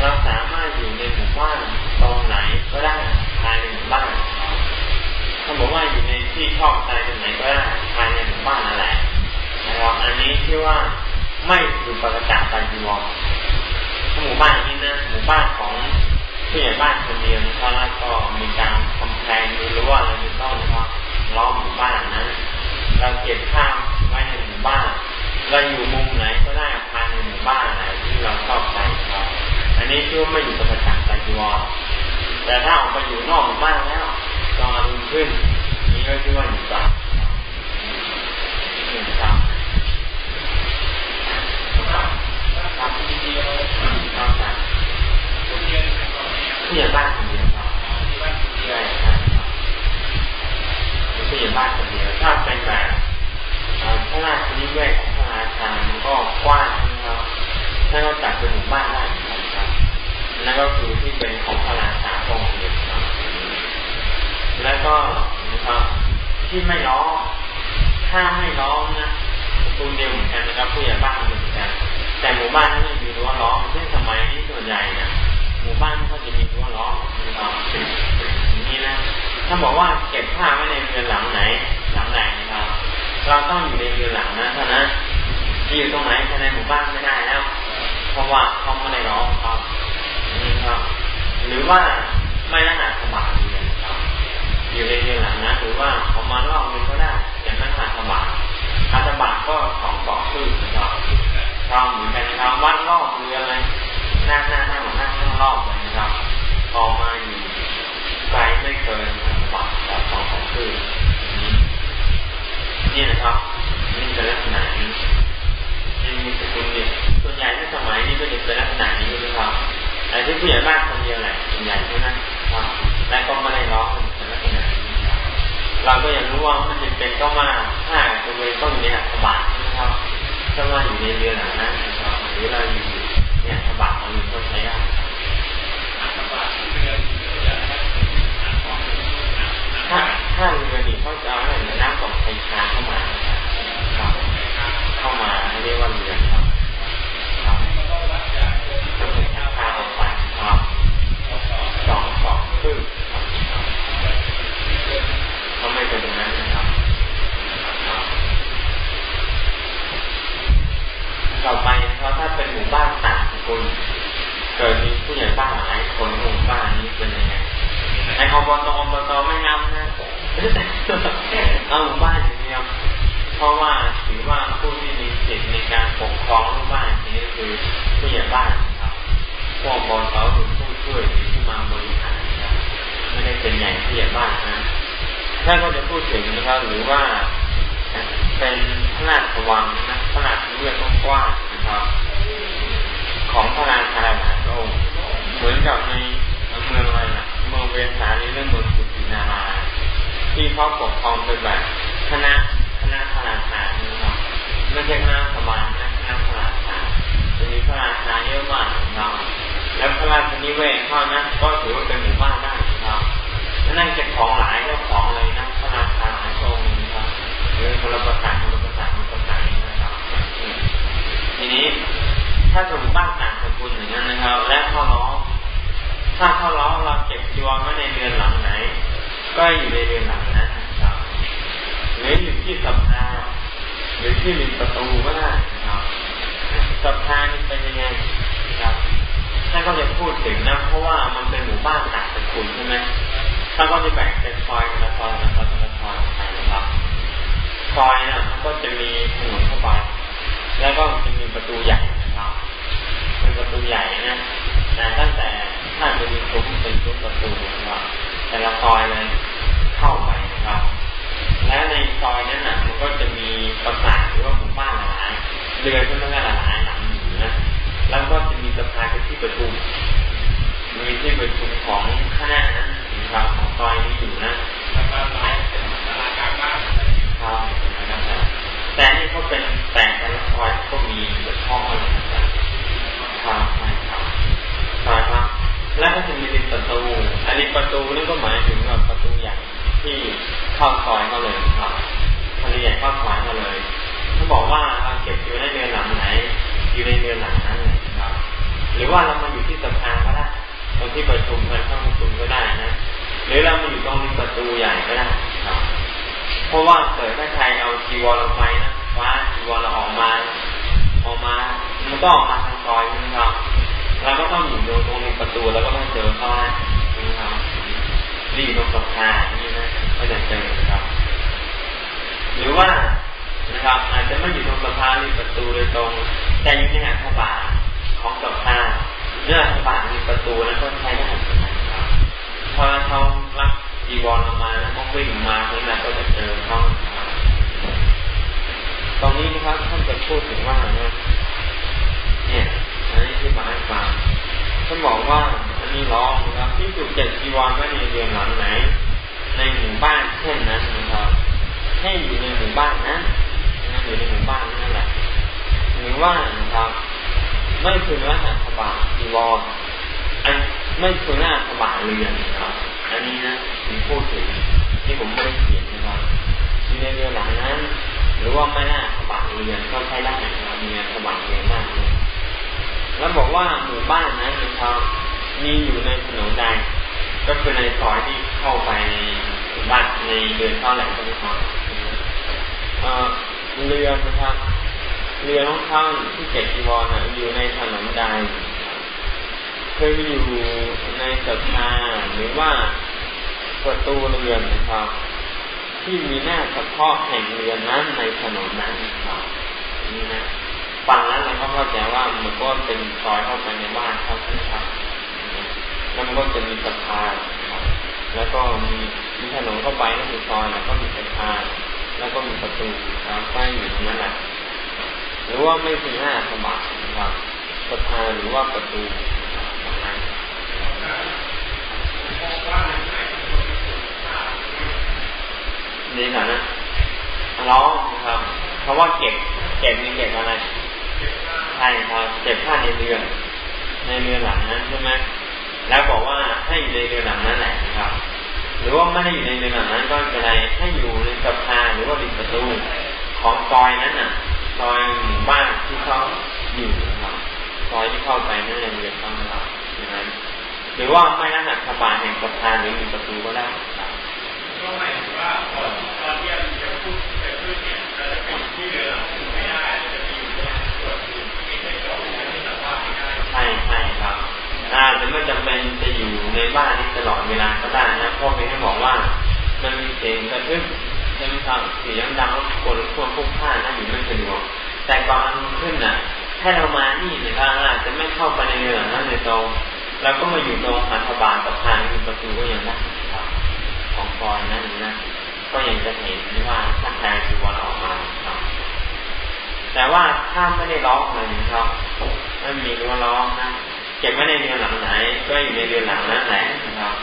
Speaker 1: เราสามารถอยู่ในหมู่บ้านตรงไหนก็ได้ภายในหมู่บ้านเขาบอกว่าอยู่ในที่ชอบใจตรงไหนก็ได้ภายในหมู่บ้านนั่นแหละนะครับอันนี้ชื่ว่าไม่อยู่ประกาศไปจีวรหมู่บ้านนี้นะหมู่บ้านของผู้ใหญ่บ้านคนเดียวนะครับแล้วก็มีการคำแพงมีรั้วอะไรเป็นต้นนะครับล้อมหมู่บ้านนั้น เราเก็บข้ามไว้หนึ่งบ้านเราอยู่มุมไหนก็ได้อาคารในหมู่บ้านไหนที่เราชอบใจครับอันนี้ชื่อไม่อยู่ประจักษ์ใจวรแต่ถ้าออกไปอยู่นอกหมู่บ้านแล้วก็นรุ่งขึ้น นี่ก็ชื่อว่าอยู่ต่ามอยู่ตามตามคนเดีเราตามผู้ใหญ่บ้านคนเดียวครับใช่ครับ ผู้ใหญ่บ้านคนเดียวถ้าเป็นแบบพระราชนิเวศของพระราชามันก็กว้างนะครับถ้าเราจัดเป็นหมู่บ้านได้ครับนั่นก็คือที่เป็นของพระราชาองค์เดียวครับแล้วก็นะครับ ที่ไม่ร้องถ้าไม่ร้องนะตูนเดียวเหมือนกันนะครับผู้ใหญ่บ้านเหมือนกัน แต่หมู่บ้านนี่มีรั้วล้อมเช่นสมัยนี้ส่วนใหญ่นะหมู่บ้านเขาจะมีรั้วล้อมนะครับอย่างนี้นะ ถ้าบอกว่าเก็บผ้าไว้ในเรือนหลังไหน หลังไหนนะครับ เราต้องอยู่ในเรือนหลังนะเท่านั้นจะอยู่ตรงไหนภายในหมู่บ้านไม่ได้แล้ว เพราะว่าเขาไม่ได้ร้องครับนี่ครับ หรือว่าไม่ได้หาสมาธิครับ อยู่ในเรือนหลังนะหรือว่าเอามาล่อมันก็ได้แต่ไม่หาสมาธิอาตบาก็สองต่อครึ่งนะครับเราเหมือนกันนะครับวัดรอบเรือเลยหน้าหน้าหน้าหน้าหน้ารอบเลยนะครับออมาอยู่ไกลไม่เกิน สองต่อครึ่งนี่นะครับนี่เป็นลักษณะนี้ยังมีสกุลเนี่ยส่วนใหญ่ในสมัยนี้ก็จะเป็นลักษณะนี้นะครับแต่ที่ผู้ใหญ่บ้านคนเดียวแหละส่วนใหญ่เท่านั้นครับและก็ไม่ได้ร้องเป็นลักษณะนี้เราก็ยากรู้ว่ามันจะเป็นก็มาถ้าตัวเองต้องอยู่ในอัตบาทนะครับถ้าว่าอยู่ในเรือหนังนั้นนะครับหรือเราอยู่เนี่ยอัตบาทเราอยู่ก็ใช้ได้ ถ้าถ้าเรือนี่เขาจะเอาน้ำของไทยชาเข้ามาครับเข้ามาเรียกว่าเรือครับครับก็เป็นชาคาออกไปครับสองสองครึ่งเขาไม่เป็นอย่างนั้นนะครับต่อไปนะครับถ้าเป็นหมู่บ้านต่างสกุลเกิดมีผู้ใหญ่บ้านหลายคนหมู่บ้านนี้เป็นยังไง ไอ้อบตอบตไม่นำนะเอาหมู่บ้านอย่างเดียวเพราะว่าถือว่าผู้ที่มีสิทธิ์ในการปกครองหมู่บ้านนี้คือผู้ใหญ่บ้านครับพวกบอลเขาถึงผู้ช่วยที่มาบริหารนะครับไม่ได้เป็นใหญ่ผู้ใหญ่บ้านนะท่านก็จะพูดถึงนะครับหรือว่าเป็นพระราชวังนะพระราชเรือนกว้างนะครับ ของพระราชาหลายพระองค์เหมือนกับใน มืองอะไรนะเมืองเวสาลีและเมืองกุสินาราที่เขาปกครองเป็นแบบคณะคณะพระราชานะครับไม่ใช่คณะสบายนะคณะพระราชาจะมีพระราชาเยอะมากนะครับแล้วพระราชนิเวศเขานะก็ถือว่าเป็นหมู่บ้านได้นะครับนั่นจะของหลายเจ้าของเลยนะพระราชาหลายองค์นะครับหรือคนละประสาทคนละประสาทคนละประสาทนะครับทีนี้ถ้าสมมติบ้านต่างสกุลอย่างนั้นนะครับ และข้อร้อง ถ้าเข้อร้องเราเก็บจีวรไว้ในเรือนหลังไหน ก็อยู่ในเรือนหลังนั้นนะครับหรืออยู่ที่สภาหรือที่ริมประตูก็ได้นะครับสภาเป็นยังไงครับท่านก็จะพูดถึงนะเพราะว่ามันเป็นหมู่บ้านต่างสกุลใช่ไหมท่านก็จะแบ่งเป็นซอยละซอยละซอยละซอยไปนะครับซอยนะมันก็จะมีถนนเข้าไปแล้วก็จะมีประตูใหญ่นะครับเป็นประตูใหญ่นะแต่ตั้งแต่ ถ้าจะมีซุ้มเป็นซุ้มประตูนะครับแต่ละซอยเลยเข้าไปนะครับ และในซอยนั้นน่ะมันก็จะมีปราสาทหรือว่าหมู่บ้านหลายเรือนก็ต้องหลายหลังอยู่นะแล้วก็จะมีสภาเป็นที่ประชุมมีที่ประชุมของคณะนั้นนะครับของซอยนี้อยู่นะแล้วก็หลายเป็นตลาดกลางบ้านครับนะครับแต่นี่เขาเป็นแต่แต่ละซอยก็มีแบบห้องอะไรนะครับครับใช่ครับใช่ครับ แล้วก็จะมีริมประตูอันนี้ประตูนี่ก็หมายถึงแบบประตูใหญ่ที่เข้าซอยเขาเลยครับภรรยาเข้าซอยเขาเลยเขาบอกว่าเราเก็บอยู่ในเรือนหลังไหน อยู่ในเรือนหลังนั้นเลยครับ หรือว่าเรามาอยู่ที่สภาก็ได้ตรงที่ประชุมกันเข้าประชุมก็ได้นะ หรือเรามาอยู่ตรงริมประตูใหญ่ก็ได้ครับ เพราะว่าเกิดถ้าใครเอาจีวรลงไปนะว่าจีวรเราออกมา ออกมามันก็ออกมาทางซอยนะครับ เราก็ต้องอยู่ตรงตรงประตูแล้วก็ต้องเจอเขานะครับรีตรงสภาอย่างนี้นะก็จะเจอครับ หรือว่านะครับ อาจจะไม่อยู่ตรงสภาริมประตูโดยตรง แต่อยู่ในอัฐบาทของสภานเนื้ออัฐบาทมีประตูแล้วก็ใช้ได้เหมือนกันครับพอเขารับจีวรออกมาแล้วก็วิ่งมาตรงนั้นก็จะเจอเขาตรงนี้นะครับท่านจะพูดถึงว่าเนี่ย นนี้ที่มาให้ฟังท่านบอกว่าอันมีร้องนะครับที่จุดเจ็ดจีวรไว้ในเรือนหลังไหน ในหมู่บ้านเช่นนั้นนะครับให้อยู่ในหมู่บ้านนะอยู่ในหมู่บ้านนั่นแหละหรือว่านะครับ ไม่พึงละหัตถบาจีวรอันไม่พึงละหัตถบาเรือนนะครับอันนี้นะผมพูดถึงที่ผมไม่ได้เขียนนะครับอยู่ในเรือนหลังนั้น หรือว่าไม่น่าถบาเรือนก็ใช้ได้นะครับมีถบาเรือนมากเลย แล้วบอกว่าหมู่บ้านนั้นนะครับมีอยู่ในถนนใดก็คือในซอยที่เข้าไปในบ้านในเรือนเท่าไหร่ก็ไม่พอเรือนะครับเรือของเขาที่เก็บจีวรนะอยู่ในถนนใดเคยอยู่ในศรัทธาหรือว่าประตูเรือนนะครับ ที่มีหน้าเฉพาะแห่งเรือนนั้นในถนนนั้นครับนี่นะ ฟังแล้วเราก็เข้าใจว่ามันก็เป็นซอยเข้าไปในบ้านเขาใช่ไหมครับแล้วมันก็จะมีสะพานแล้วก็มีมีถนนเข้าไปก็คือซอยแล้วก็มีสะพานแล้วก็มีประตูครับใกล้อยู่ตรงนั้นแหละหรือว่าไม่ถึงหน้าสมัครนะครับสะพานหรือว่าประตูตรงนั้นนี่ค่ะนะร้องนะครับเพราะว่าเก็บเก็บมีเก็บอะไร ใช่ครับเก็บผ้าในเรือนในเรือนหลังนั้นใช่ไหมแล้วบอกว่าให้อยู่ในเรือนหลังนั้นแหละครับ หรือว่าไม่ได้อยู่ในเรือนหลังนั้นก็เป็นไรให้อยู่ในสะพานหรือว่าริมประตูของซอยนั้นน่ะซอยหมู่บ้านที่เขาอยู่นะครับซอยที่เข้าไปนั่นเองเรือนเขานะครับอย่างนั้นหรือว่าไม่นั่นสะพานแห่งสะพานหรือมีประตูก็ได้ครับก็หมายถึงว่าตอนที่จะพูดไปพูดเนี่ยเราจะเป็นที่เรือ ใช่ใช่ครับอาจจะไม่จำเป็นจะอยู่ในบ้านนี้ตลอดเวลาก็ได้นะพ่อเพียงแค่บอกว่ามันมีเสียงกระทึกใช่ไหมครับเสียงดังรบกวนควรพวกผ้านะอยู่ไม่สะดวกแต่ก่อนมันขึ้นน่ะถ้าเรามานี่นะครับอาจจะไม่เข้าไปในเรือนนั้นในตรงแล้วก็มาอยู่ตรงหันทบาลกับทางมีประตูก็ยังได้ครับของซอยนั้นนะก็ยังจะเห็นว่าถ้าใครคือวันออกมาครับ แต่ว่าถ้าไม่ได้ล็อกเลยครับไม่มีรั้วล้อมนะเก็บไว้ในเรือนหลังไหน ก็อยู่ในเรือนหลังนั้นแหละนะครับ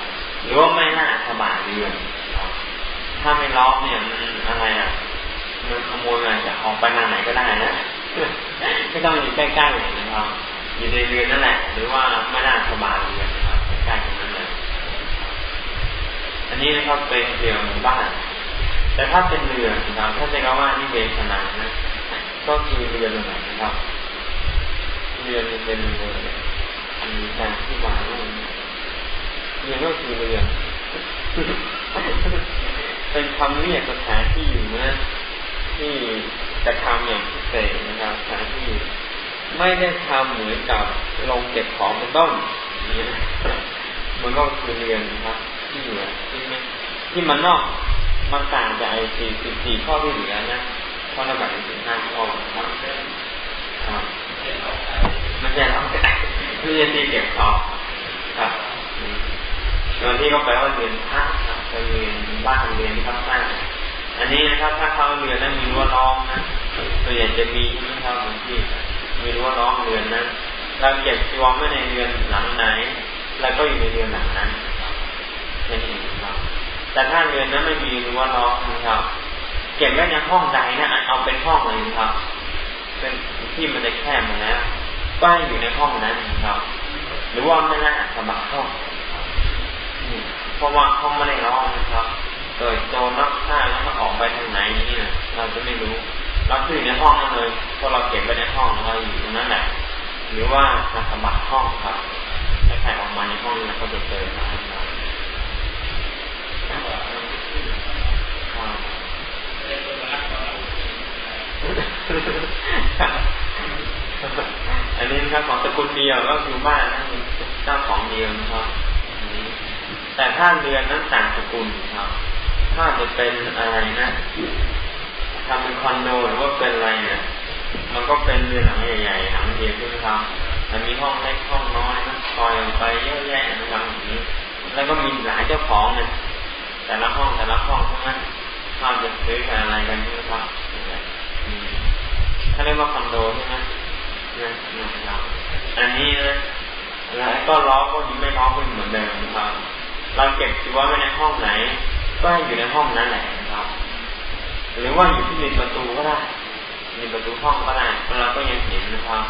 Speaker 1: หรือว่าไม่น่าสบายเรือนถ้าไม่ล็อกเนี่ยมันอะไรอะมันขโมยมาจะออกไปทางไหนก็ได้นะไม่ต้องอยู่ใกล้ๆนะครับอยู่ในเรือนนั่นแหละ หรือว่าไม่น่าสบายเรือนนะครับใกล้ๆตรงนั้นเลยอันนี้นะครับเป็นเรือหมู่บ้านแต่ถ้าเป็นเรือนนะครับถ้าจะเล่าว่านี่เวสนานะ ก็คือเรือตรงไหนนะครับเรือนเป็นเรือมีการที่วางไว้เรือก็คือเรือเป็นคำเรียกสถานที่อยู่นะที่จะทำอย่างพิเศษนะครับสถานที่ไม่ได้ทำเหมือนกับลงเก็บของเป็นต้นนี่นะมันก็คือเรือนนะครับ ที่เหลือที่ไม่ที่มันนอกมันต่างจากไอ้สี่สิบสี่ข้อที่เหลือนะ ข้อละแบบสิบห้าข้อครับครับไม่ใช่แล้วคือที่เก็บของครับตอนที่เขาแปลว่าเรียนพระครับเรียนบ้านเรียนที่เขาสร้างอันนี้นะครับถ้าเขาเรียนนั้นมีรั้วล้อมนะตัวอย่างจะมีที่เขาบางที่มีรั้วล้อมเรือนนั้นเราเก็บจีวรไว้ในเรือนหลังไหนแล้วก็อยู่ในเรือนหลังนั้นนั่นเองครับแต่ถ้าเรือนนั้นไม่มีรั้วล้อมนะครับ เก็บไว้ในห้องใดนะเอาเป็นห้องเลยครับ เป็นที่มันจะแคบมาแล้วก็ให้อยู่ในห้องนั้นนะครับ หรือว่าไม่น่าสมัครห้องเพราะว่าห้องไม่ได้ร้องนะครับเกิดโจรลักฆ่าแล้วมันออกไปทางไหนนี่เราจะไม่รู้ เราคืออยู่ในห้องนั่นเลยพอเราเก็บไปในห้องเราอยู่ตรงนั้นแหละหรือว่าจะสมัครห้องครับถ้าใครออกมาในห้องนี้ก็จะเจอนะครับ อันนี้นะครับของสกุลเดียวก็คือบ้านนะเจ้าของเดียวนะครับแต่ถ้าเรือนนั้นต่างสกุลครับ ถ้าจะเป็นอะไรนะทำเป็นคอนโดหรือว่าเป็นอะไรเนี่ยมันก็เป็นเรือนหลังใหญ่ๆหลังเดียวใช่ไหมครับแต่มีห้องเล็กห้องน้อยนะคอยไปเยอะแยะนะครับอย่างนี้ แล้วก็มีหลายเจ้าของเนี่ยแต่ละห้องแต่ละห้องใช่ไห มถ้าจะซื้ออะไรกันใช่ไหมครับถ้าเรียกว่าคอนโดใช่ไหมนะครับอันนี้นะแล้วก็ล้อก็ยังไม่ล้อก็เหมือนเดิมนะครับ เราเก็บชีวะไว้ในห้องไหน ก็ให้อยู่ในห้องนั้นแหละนะครับ หรือว่าอยู่ที่ริมประตูก็ได้ริมประตูห้องก็ได้เราก็ยังเห็นนะครับ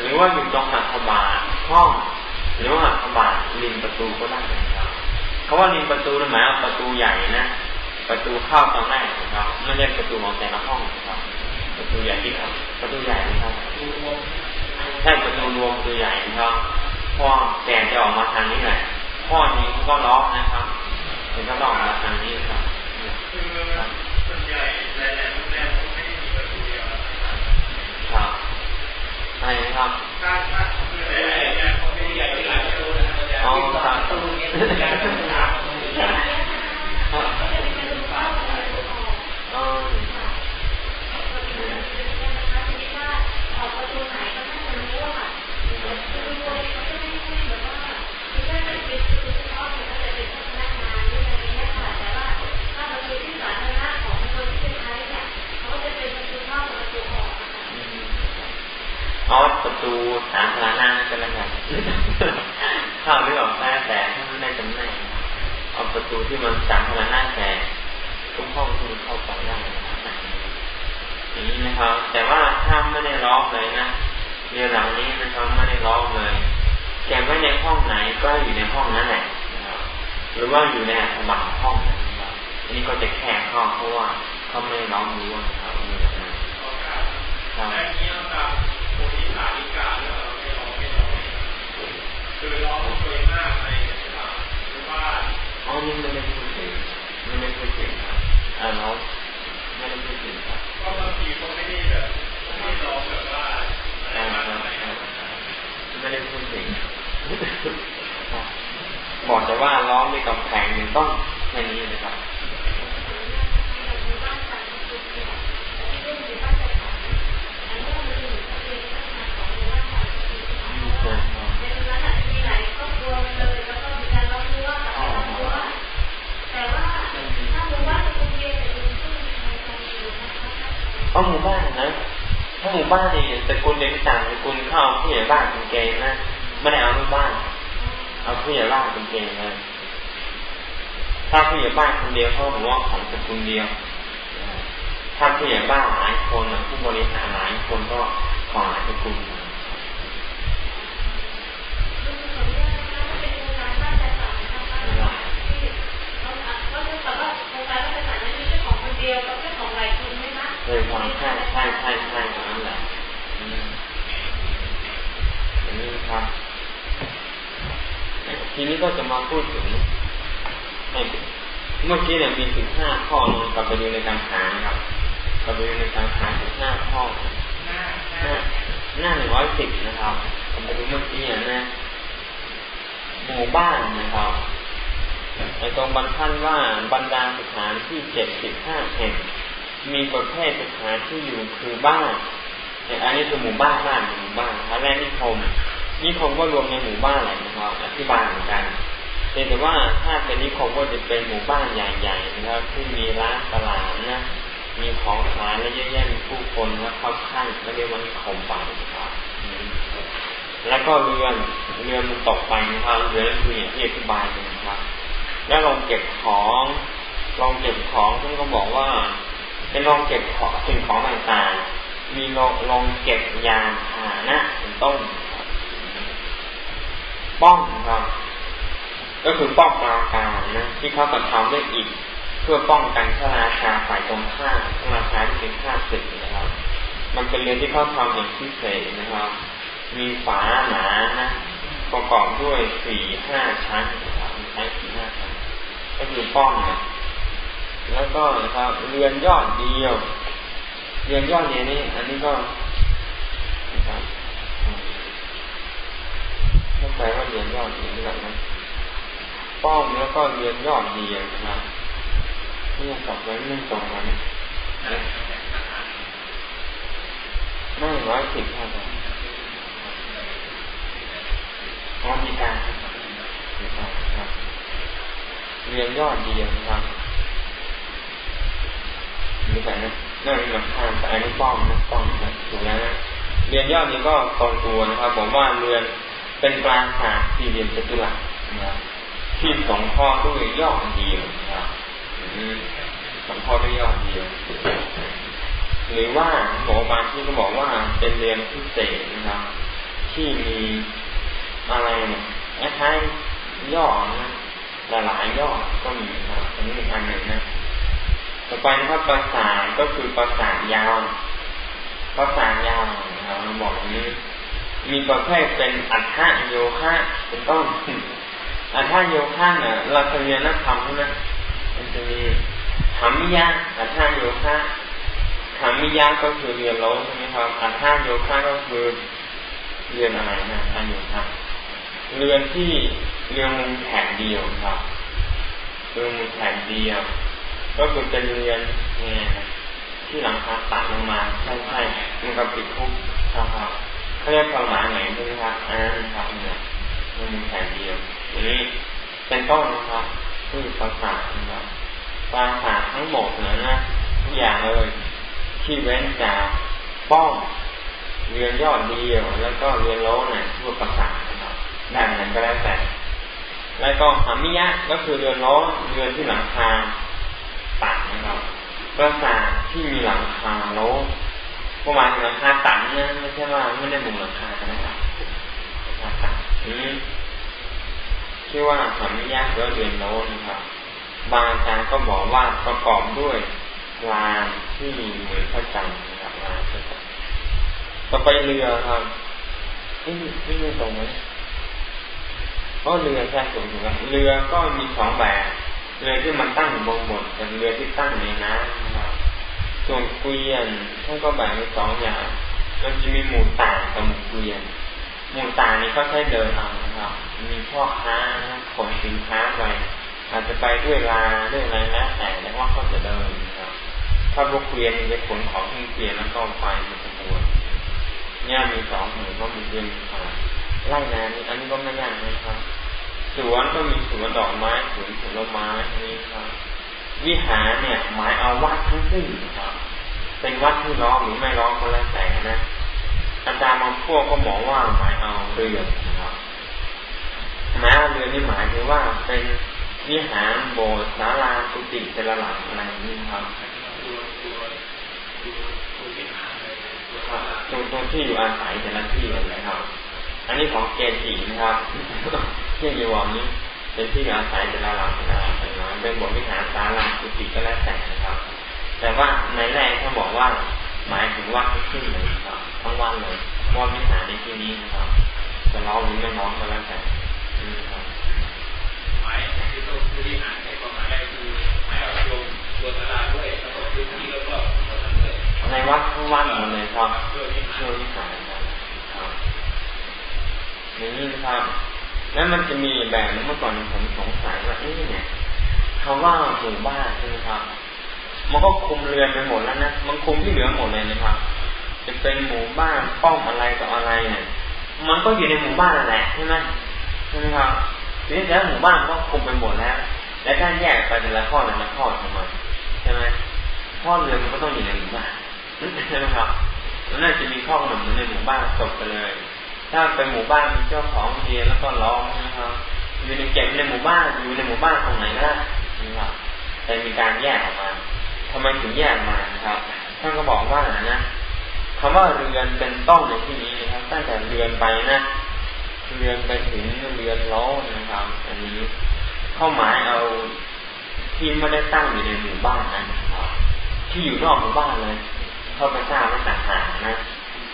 Speaker 1: หรือว่าอยู่ตรงหัตถบาห้อง หรือว่าหัตถบาริมประตูก็ได้นะครับเขาว่าริมประตูหมายว่าประตูใหญ่นะ ประตูเข้าตอนแรกนะครับไม่ใช่ประตูของแต่ละห้องนะครับประตูใหญ่ที่ครับประตูใหญ่นะครับใช่ประตูรวมประตูใหญ่นะครับพ่อแกจะออกมาทางนี้แหละพ่อนี้ก็ล็อกนะครับถึงก็ล็อกมาทางนี้ครับคือส่วนใหญ่หลายๆโรงแรมไม่ได้มีประตูเดียวครับใช่ครับถ้าถ้าคือหลายๆเนี่ยเขาไม่ได้ใหญ่หลายประตูนะครับอ๋อครับ ประตูนี้ใหญ่สามประตูเอาประตูสามพลานาก็แล้วกันเข้าไม่ออกแม่แต่ถ้าไม่ได้จำแนกเอาประตูที่มันสามพลานาแต่ ทุกห้องที่เข้าไปได้อย่างนี้นะครับ แต่ว่าถ้าไม่ได้ล็อกเลยนะเรือหลังนี้นะครับไม่ได้ล็อกเลยแกไว้ในห้องไหนก็อยู่ในห้องนั้นแหละนะครับหรือว่าอยู่ในสมบัติห้องนะครับนี่ก็จะแค่เข้าเพราะว่าเขาไม่ได้ล็อกรู้นะครับนี่นะครับครับคือร้องเคยมากในหรือว่าอ๋อนี่ไม่ได้พูดถึงไม่ได้พูดถึงครับ อ่าเราไม่ได้พูดถึงครับก็บางทีเขาไม่ได้แบบไม่ได้ร้องแบบว่าอะไรมากไม่ได้พูดถึงบอกแต่ว่าร้องด้วยกำแพงหนึ่งต้องแค่นี้นะครับเอาหมู่บ้านนะถ้าหมู่บ้านนี่ตระกูลเด็กต่างตระกูลเข้าผู้ใหญ่บ้านเป็นเกณฑ์นะไม่ได้เอาหมู่บ้าน เอาผู้ใหญ่บ้านเป็นเกณฑ์เลยถ้าผู้ใหญ่บ้านคนเดียวเขาบอกว่าของตระกูลเดียวถ้าผู้ใหญ่บ้านหลายคนผู้บริหารหลายคนก็ของหลายตระกูลเลย ความใช่ใช่ใช่ใช่นั่นแหละอย่างนี้ครับ ทีนี้ก็จะมาพูดถึงเมื่อกี้เนี่ยมีถึงห้าข้อนอนกลับไปดูในการหาครับกลับไปดูในการหาถึงห้าข้อหน้าหน้าหนึ่งร้อยสิบนะครับผมไปดูเมื่อกี้นะหมู่บ้านนะครับในตรงบรรทัดว่าบรรดาสถานที่เจ็ดสิบห้าแห่ง มีประเภทสถานที่อยู่คือบ้านอันนี้คือหมู่บ้านบ้านหมู่บ้านอันแรกนิคมนิคมก็รวมในหมู่บ้านอะไรนะครับอธิบายเหมือนกันแต่ว่าถ้าเป็นนิคมก็จะเป็นหมู่บ้านใหญ่ๆนะครับที่มีร้านตลาดนะมีของขายและเยอะแยะมีผู้คนว่าเข้าข้างก็เรียกว่านิคมไปนะครับแล้วก็เรือนเรือนมันตกไปนะครับเรือนคืออย่างที่อธิบายนะครับ แล้วลองเก็บของลองเก็บของท่านก็บอกว่า เป็นโรงเก็บของสิ่งของต่างๆ มีโรงโรงเก็บยานพาหนะเป็นต้นป้องครับ ก็คือป้องปราการนะที่เขากระทำด้วยอีกเพื่อป้องกันพระราชาฝ่ายตรงข้ามพระราชาที่เป็นข้าศึกนะครับ มันเป็นเรือนที่เขาทำอย่างพิเศษนะครับ มีฝาหนานะประกอบด้วยสี่ห้าชั้นนะครับใช้สี่ห้าชั้นก็คือป้องนะ แล้วก็นะครับเรียนยอดเดียว เรียนยอดเดียวนี่อันนี้ก็นะครับเข้าใจว่าเรียนยอดเดียวนี่แหละนะป้อมแล้วก็เรียนยอดเดียวนะครับนี่กลับไว้ไม่ตรงกันไม่ร้อยสิบห้าบาทพร้อมีการเรียนยอดเดียวนะครับ ไม่ใช่นะนั่นมันข้ามแต่อันนี้ป้อมนะป้อมนะถูกแล้วนะเรียนยอดนี้ก็ตรงตัวนะครับผมว่าเรือนเป็นปราสาทสี่เหลี่ยมจัตุรัสนะที่สองข้อด้วยยอดเดียวนะครับสองข้อด้วยยอดเดียว หรือว่าหมอบางที่ก็บอกว่าเป็นเรียนพิเศษนะครับ ที่มีอะไรเนี่ยคล้ายย่อนะหลายๆย่อก็มีครับอันนี้อีกอันหนึ่งนะ ต่อไปนะครับภาษาก็คือภาษายาวภาษายาวนะครับเราบอกอย่างนี้มีประเภทเป็นอัฏฐโยคะเป็นต้นอัฏฐโยคะเนี่ยเราเคยเรียนนักธรรมใช่ไหมมันจะมีธรรมิยะอัฏฐโยคะธรรมิยะก็คือเรียนรู้ใช่ไหมครับอัฏฐโยคะก็คือเรียนอะไรนะอัฏฐโยคะเรือนที่เรือนมุมแผ่นเดียวครับเรือนมุมแผ่นเดียว ก็คือเป็นเรือนเนี่ยที่หลังคาตัดลงมาใช่ใช่มันก็ปิดคุกครับเขาเรียกความหมายไหนใช่ไหมครับอ่าครับเนี่ยเรือนมุมแผ่นเดียวทีนี้เป็นต้นนะครับคือภาษานะครับภาษาทั้งหมดนะนะทุกอย่างเลยที่เว้นจากป้องเรียนยอดเดียว แล้วก็เรียนโลเนี่ยทั่วภาษาด้านนั้นก็แล้วแต่แล้วก็หามิยะก็คือเรือนล้อเรือนที่หลังคา ตัดนะครับปราสาทที่มีหลังคาโล้ประมาณหลังคาตัดเนี่ยไม่ใช่ว่าไม่ได้มุงหลังคากันนะครับหลังคาตัดนี้ชื่ว่าหามิยะหรือเรือนโล้นะครับ บางอาจารย์ก็บอกว่าประกอบด้วยลานที่มีเหมือนพระจันทร์นะครับลานพระจันทร์ต่อไปเรือครับนี่นี่ไม่ตรงไหมก็เรือใช่ถูกถูกเรือก็มีสองแบบ เรือที่มันตั้งบนบกกับเรือที่ตั้งในน้ำนะครับส่วนเกวียนท่านก็แบ่งเป็นสองอย่างมันจะมีหมูต่างกับหมูเกวียน หมูต่างนี้ก็ใช้เดินเอานะครับ มีพ่อค้าขนสินค้าไปอาจจะไปด้วยลาด้วยอะไรนะแต่แล้วว่าเขาจะเดินนะครับ ถ้าพวกเกวียนจะขนของที่เกวียนแล้วก็ไปเป็นขบวนเนี่ยมีสองหมู่ก็มีเกวียนผ่านไร่นานี้อันนี้ก็ไม่ยากนะครับ สวนก็มีสวนดอกไม้สวนผลไม้นี้ครับ วิหารเนี่ยหมายเอาวัดทั้งสิ้นครับ เป็นวัดที่ร้องหรือไม่ร้องก็แล้วแต่นะอาจารย์บางพวกก็บอกว่าหมายเอาเรือนนะครับหมายเอาเรือนนี่หมายถึงว่าเป็นวิหารโบสถ์ศาลากุฏิเจริญหลังอะไรนี้ครับตัวตัวที่อยู่อาศัยแต่ละที่เลยครับ อันนี้ของเกจินะครับที่อยู่วนี้ เป็นที่อาศัยจะละลาเป็นบทวิหารสาราสุติก็แล้วแต่นะครับ แต่ว่าในแรกเขาบอกว่าหมายถึงวัดที่เลยครับทั้งวันเลยว่าวิหารในที่นี้นะครับจะร้องหรือไม่ร้องก็แล้วแต่ครับ
Speaker 2: หมายที่ต้องวิหารในความหมายแรกคือหมายเอารวมรวมสาราด้วยแล้วก็พื้นที่แล้วก็
Speaker 1: ในวัดทั้งวันหมดเลยครับเพื่อวิหารครับ อย่างนี้นะครับ แล้วมันจะมีแบบเมื่อก่อนผมสงสัยว่าเอ๊ะเนี่ยคำว่าหมู่บ้านใช่ไหมครับ มันก็คุมเรือนไปหมดแล้วนะ มันคุมที่เหลือหมดเลยนะครับ จะเป็นหมู่บ้านป้อมอะไรต่ออะไรเนี่ย มันก็อยู่ในหมู่บ้านแหละใช่ไหมใช่ไหมครับทีนี้แล้วหมู่บ้านก็คุมไปหมดแล้ว แล้วถ้าแยกไปแต่ละข้อแต่ละข้อทำไมใช่ไหมข้อเรือนมันก็ต้องอยู่ในหมู่บ้านใช่ไหมครับแล้วน่าจะมีข้อหนึ่งในหมู่บ้านจบไปเลย ถ้าเป็นหมู่บ้านมีเจ้าของเรียแล้วก็ร้องนะครับ อยู่ในเก็บในหมู่บ้านอยู่ในหมู่บ้านตรงไหนก็ได้นะครับแต่มีการแยกออกมาทำไมถึงแยกมาครับท่านก็บอกว่านะคำว่าเรือนเป็นต้องในที่นี้นะครับตั้งแต่เรือนไปนะเรือนไปถึงเรือนล้อนะครับ อันนี้เข้าหมายเอาที่ไม่ได้ตั้งอยู่ในหมู่บ้านนะที่อยู่นอกหมู่บ้านเลย เข้าไปสร้างไว้ต่างหากนะ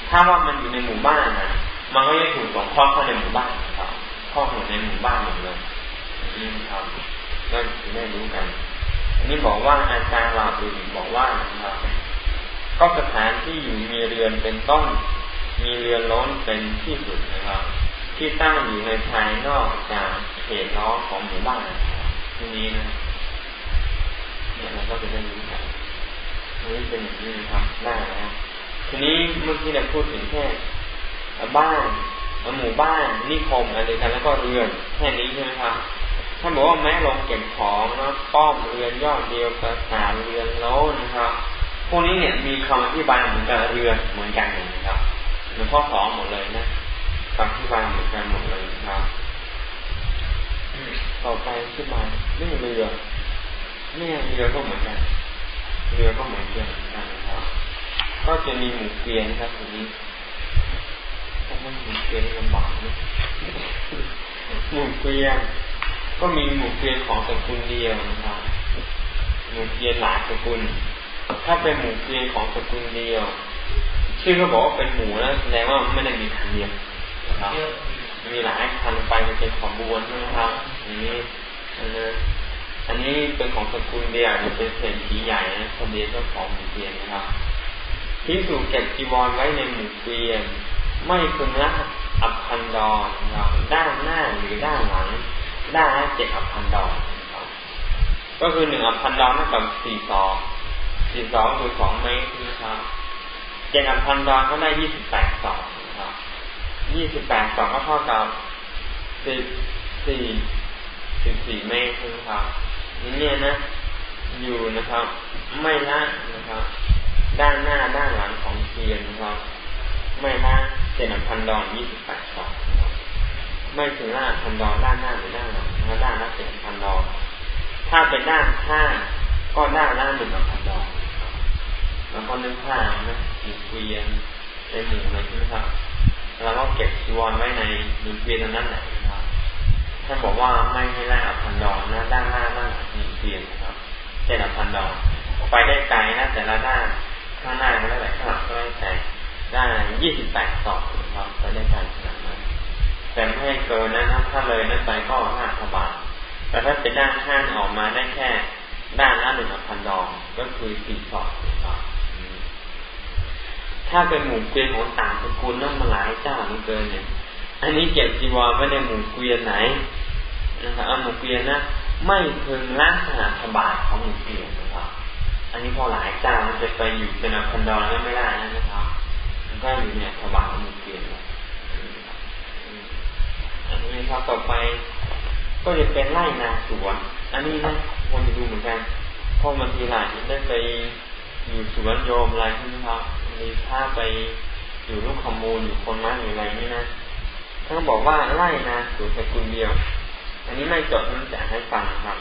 Speaker 1: ถ้าว่ามันอยู่ในหมู่บ้านนะ มันก็จะถูกสงเคราะห์เข้าในหมู่บ้านครับข้อมูลในหมู่บ้านหมดเลยนี่ครับนั่นคือได้รู้กัน อันนี้บอกว่าอาจารย์ลาบุญบอกว่านะครับก็สถานที่อยู่มีเรือนเป็นต้นมีเรือนล้นเป็นที่สุดนะครับ ที่ตั้งอยู่ในภายนอกจากเขตล้อของหมู่บ้านทีนี้นะเนี่ยเราก็จะได้รู้กันนี่เป็นอย่างนี้นะครับได้แล้วทีนี้เมื่อกี้เราพูดถึงแค่ บ้านหมู่บ้านนิคมอะไรกันแล้วก็เรือนแค่นี้ใช่ไหมครับท่านบอกว่าแม้ลงเก็บของนะป้อมเรือนยอดเดียวกระสานเรือนโล้นะครับ พวกนี้เนี่ยมีคำอธิบายเหมือนกับเรือนเหมือนกันนะครับหลวงพ่อสอนหมดเลยนะคำอธิบายเหมือนกันหมดเลยครับต่อไปอธิบายเรื่องเรือเนี่ยเรือก็เหมือนกัน เรือก็เหมือนกันนะครับ ก็จะมีหมู่เกวียนครับทีนี้ ถ้าไม่หมู่เกวียนลำบากนะหมู่เกวียนก็มีหมู่เกวียนของสกุลเดียวนะครับหมู่เกวียนหลายสกุล ถ้าเป็นหมู่เกวียนของสกุลเดียว ชื่อก็บอกว่าเป็นหมูแล้วแสดงว่าไม่ได้มีคันเดียวนะครับมีหลายคันไปมันเป็นของบวนนะครับอันนี้อันนี้เป็นของสกุลเดียวเป็นเศรษฐีใหญ่นะคนเดียวเจ้าของหมู่เกวียนนะครับที่สูเก็บจีวรไว้ในหมู่เกวียน ไม่พึงละอับพันดอนนะครับด้านหน้าหรือด้านหลัง ด้านละเจ็ดอับพันดอนก็คือหนึ่งอับพันดอนเท่ากับสี่สองสี่สองคือสองเมตรนะครับเจ็ดอับพันดอนก็ได้ยี่สิบแปดสองนะครับยี่สิบแปดสองก็เท่ากับสิบสี่สิบสี่เมตรนะครับนี่เนี่ยนะ อยู่นะครับ ไม่ละนะครับ ด้านหน้าด้านหลังของเทียนนะครับ ไม่ละเจ็ดพันดอนยี่สิบแปดสองไม่ถึงล่าพันดอนด้านหน้าหรือด้านหลังนะด้านละเจ็ดพันดอนถ้าเป็นด้านข้างก็ด้านละหนึ่งพันดอนแล้วก็นึกภาพนะหมู่เกวียนในหมู่เลยใช่ไหมครับเราก็เก็บชีวรไว้ในหมู่เกวียนนั้นไหนนะครับท่านบอกว่าไม่ให้ล่าพันดอนนะด้านหน้าด้านหลังหมู่เกวียนนะครับเจ็ดพันดอนไปได้ไกลนะแต่ละด้านข้างหน้าก็ได้แต่ข้างหลังก็ได้แต่ ได้ยี่สิบแปดสองครับไปได้ไกลขนาดนั้นแต่ไม่ให้เกินนะถ้าเลยนั้นไปก็ห้าพบาทแต่ถ้าเป็นด้านข้างออกมาได้แค่ด้านละหนึ่งพันดองก็คือสี่สองครับถ้าเป็นหมู่เกวียนของต่างสกุลนั่งมาหลายเจ้าเหลือเกินเนี่ย อันนี้เก็บจีวรไม่ได้หมู่เกวียนไหนนะครับเอาหมู่เกวียนนะไม่พึงละสนาธบาทของหมู่เกวียนนะครับ อันนี้พอหลายเจ้ามันจะไปอยู่เป็นพันดอนก็ไม่ได้นะครับ มันก็อยู่เนี่ยธบาทของมู่เกวียนอันนี้ครับต่อไป ก็จะเป็นไร่นาสวนอันนี้นะควรจะดูเหมือนกันเพราะบางทีหลายได้ไปอยู่สวนโยมอะไรใช่ไหมครับมีถ้าไปอยู่ลูกขมูลอยู่คนมาอยู่อะไรนี่นะท่านบอกว่าไร่นาสวนสกุลเดียว อันนี้ไม่จดมันจะให้ฟังครับ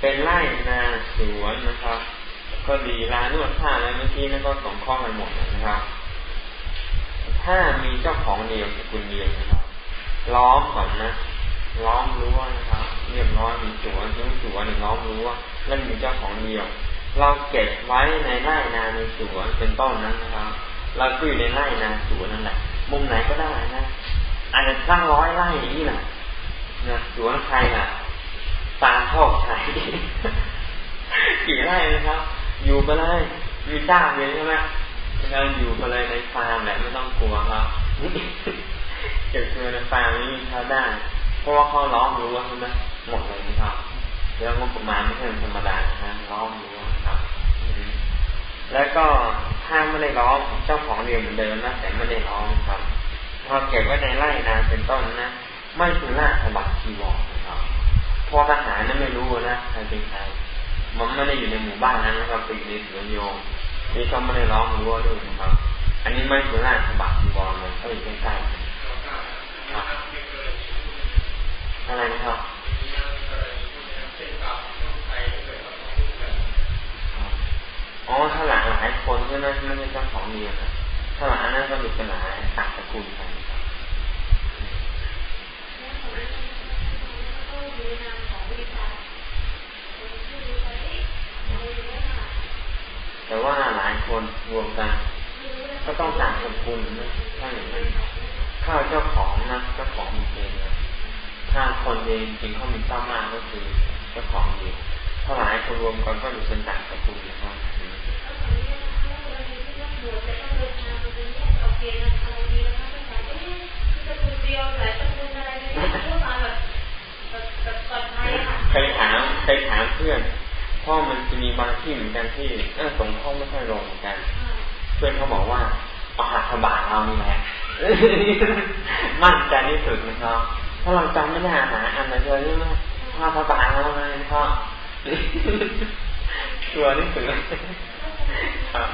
Speaker 1: เป็นไร่นาสวนนะครับ ก็ดีลานวดผ้าอะไรเมื่อกี้นั่นก็สองข้อกันหมดนะครับ ถ้ามีเจ้าของเดียวสกุลเดียวนะครับ ล้อมก่อนนะ ล้อมรั้วนะครับ เรียบร้อยมีสวนทั้งสวนหนึ่งล้อมรั้วแล้วมีเจ้าของเดียว เราเก็บไว้ในไร่นาในสวนเป็นต้นนั้นนะครับ เราก็อยู่ในไร่นาสวนนั่นแหละมุมไหนก็ได้นะอาจจะสร้างร้อยไร่อย่นี้แหละนะสวนใครล่ะ ตาชอบใครกี่ไร่นะครับ อยู่ไปเลยมีเจ้าเยใช่ไหม เราอยู่ไปเลยในฟาร์มแหละไม่ต้องกลัวครับเก็บเงินในฟาร์มนี้เขาได้ เพราะว่าเขาล้อมรั้วใช่ไหมหมดเลยนะครับเรื่องงบประมาณไม่ใช่ธรรมดานะล้อมรั้ครับแล้วก็ถ้าไม่ได้ล้อมเจ้าของเรียนเหมือนเดิมนะแต่ไม่ได้ล้อมครับพอเก็บไว้ในไร่นาเป็นต้นนะไม่ถึงล่าสบัดชีวรนะครับพอทหารนั้นไม่รู้นะใครเป็นใครมันไม่ได้อยู่ในหมู่บ้านนั้นนะครับไปอยู่ในสวนโยม นี่เขาไม่ได้ล้อมรั้วด้วยนะครับ อันนี้ไม่ถึงล่าสบัดชีวรเลยเขาอยู่ใกล้ๆครับอะไรนะครับอ๋อถ้าหลายหลายคนใช่ไหมไม่ใช่เจ้าของเดียวนะถ้าหลายนั้นก็มีป็นหาต่างตระกูลกันครับ แต่ว่าหลายคนรวมกัน ก็ต้องต่างสกุลนะถ้าอย่างนั้นถ้าเจ้าของนะเจ้าของมีเองนะถ้าคนเองจริงเขามีเจ้ามากก็คือเจ้าของเองถ้าหลายคนรวมกันก็อยู่เป็นต่างสกุลนะครับเคยถามเคยถามเพื่อน พ่อมันจะมีบางที่เหมือนกันที่น่าสงข้อไม่ค่อยลงกัน เพื่อนเขาบอกว่าเอาหัตบาทเรานี่แหละมั่นใจที่สุดนะครับถ้าเราจำไม่ได้หาอันไหนเลยใช่ไหมหัตบาทเราเลยนะครับตัวนี่สุดครับ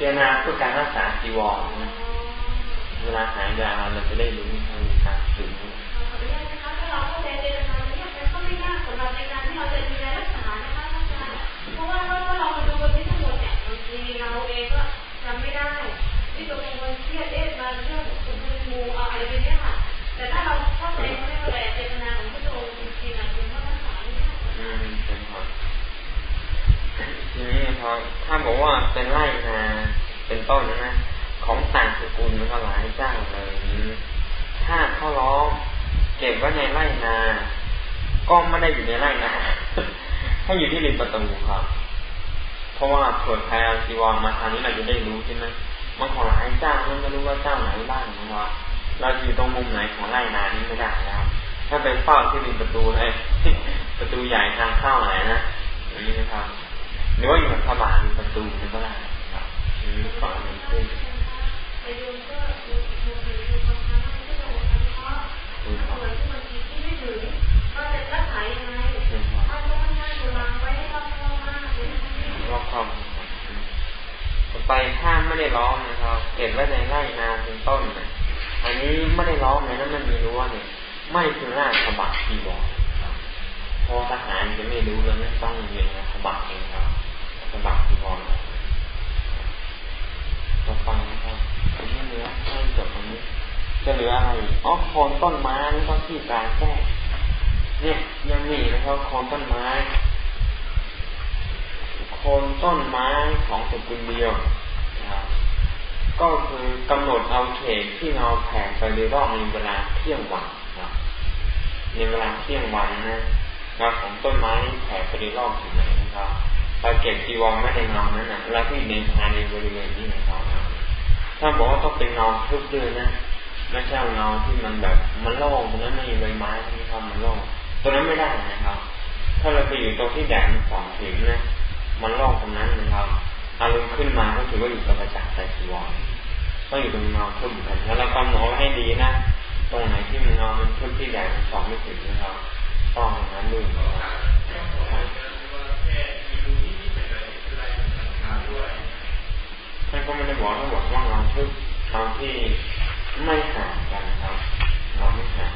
Speaker 1: จารณาเพื่อการรักษาจีวรนะเวลาหายยาเราจะได้รู้ทางการถึงถ้าเราเข้าใจเจตนาเนี่ยมันก็ไม่ยากสำหรับในการที่เราจะดูแลรักษานะคะเพราะว่าถ้าเรามาดูวันนี้ทั้งหมดเนี่ยบางทีเราเองก็จำไม่ได้ที่ตัวเองวันเครียดเอ๊ะมาเรื่องคุณเป็นมูอะไรเป็นเนี้ยค่ะแต่ถ้าเราเข้าใจเขาเรียกว่าเจตนาของพระองค์จริงๆนคุณก็รักษาไม่ได้อืมเป็นครับทีนี้พอถ้าบอกว่าเป็นไร่นาเป็นต้นนะ ของต่างสกุลมันก็หลายเจ้าเลย ถ้าเขาร้องเก็บไว้ในไร่นา ก็ไม่ได้อยู่ในไร่นาให้อยู่ที่ริมประตูครับเพราะว่าเผื่อใครเอาจีวรมาทางนี้เราจะได้รู้ใช่ไหมมันของหลายเจ้าไม่รู้ว่าเจ้าไหนบ้างนะครับเราอยู่ตรงมุมไหนของไร่นานี้ไม่ได้นะครับถ้าไปเฝ้าที่ริมประตูเลยประตูใหญ่ทางเข้าไหนนะอย่างนี้นะครับหรือว่าอยู่ขบามีประตูมันก็ได้ครับหรือฝั่งนึงขึ้น รอบความไปถ้าไม่ได้ร้องนะครับ เก็บไว้ในไร่นาเป็นต้นอันนี้ไม่ได้ร้องเลยนะมันมีรั้วเนี่ย ไม่คือราชบัตรที่บอกพอทหารจะไม่รู้แล้วไม่ต้องเรียนราชบัตเองครับสบักที่พอต่อไปนะครับอันนี้เนื้อให้จบตรงนี้จะเหลืออะไรอ๋อโคนต้นไม้นี่ก็ที่การแก้ เนี่ยยังมีนะครับโคนต้นไม้ โคนต้นไม้ของสกุลเดียวนะก็คือกำหนดเอาเขตที่เราแผ่ไปโดยรอบในเวลาเที่ยงวันนะในเวลาเที่ยงวันนะเราของต้นไม้แผ่ไปโดยรอบถึงไหนนะครับเราเก็บจีวรไม่ในเงานั้นนะแล้วที่ในภายในบริเวณนี้นะครับถ้าบอกว่าต้องเป็นเงาทึบด้วยนะไม่ใช่เงาที่มันแบบมันโล่งตรงนั้นไม่มีใบไม้ที่ทำมันโล่ง ตรงนั้นไม่ได้นะครับ ถ้าเราไปอยู่ตรงที่แดดมันส่องถึงนะ มันโล่งตรงนั้นนะครับ อารมณ์ขึ้นมาก็ถือว่าอยู่กับประจักษ์ใจจีวรต้องอยู่ตรงเงาทึบกันแล้วเรากำหนดให้ดีนะ ตรงไหนที่มันเงามันทึบที่แดดมันส่องไม่ถึงนะครับ ต้องอย่างนั้นด้วยท่านก็ไม่ได้บอกทั้งหมดว่าเราทึบตอนที่ไม่ห่างกันครับเราไม่ห่าง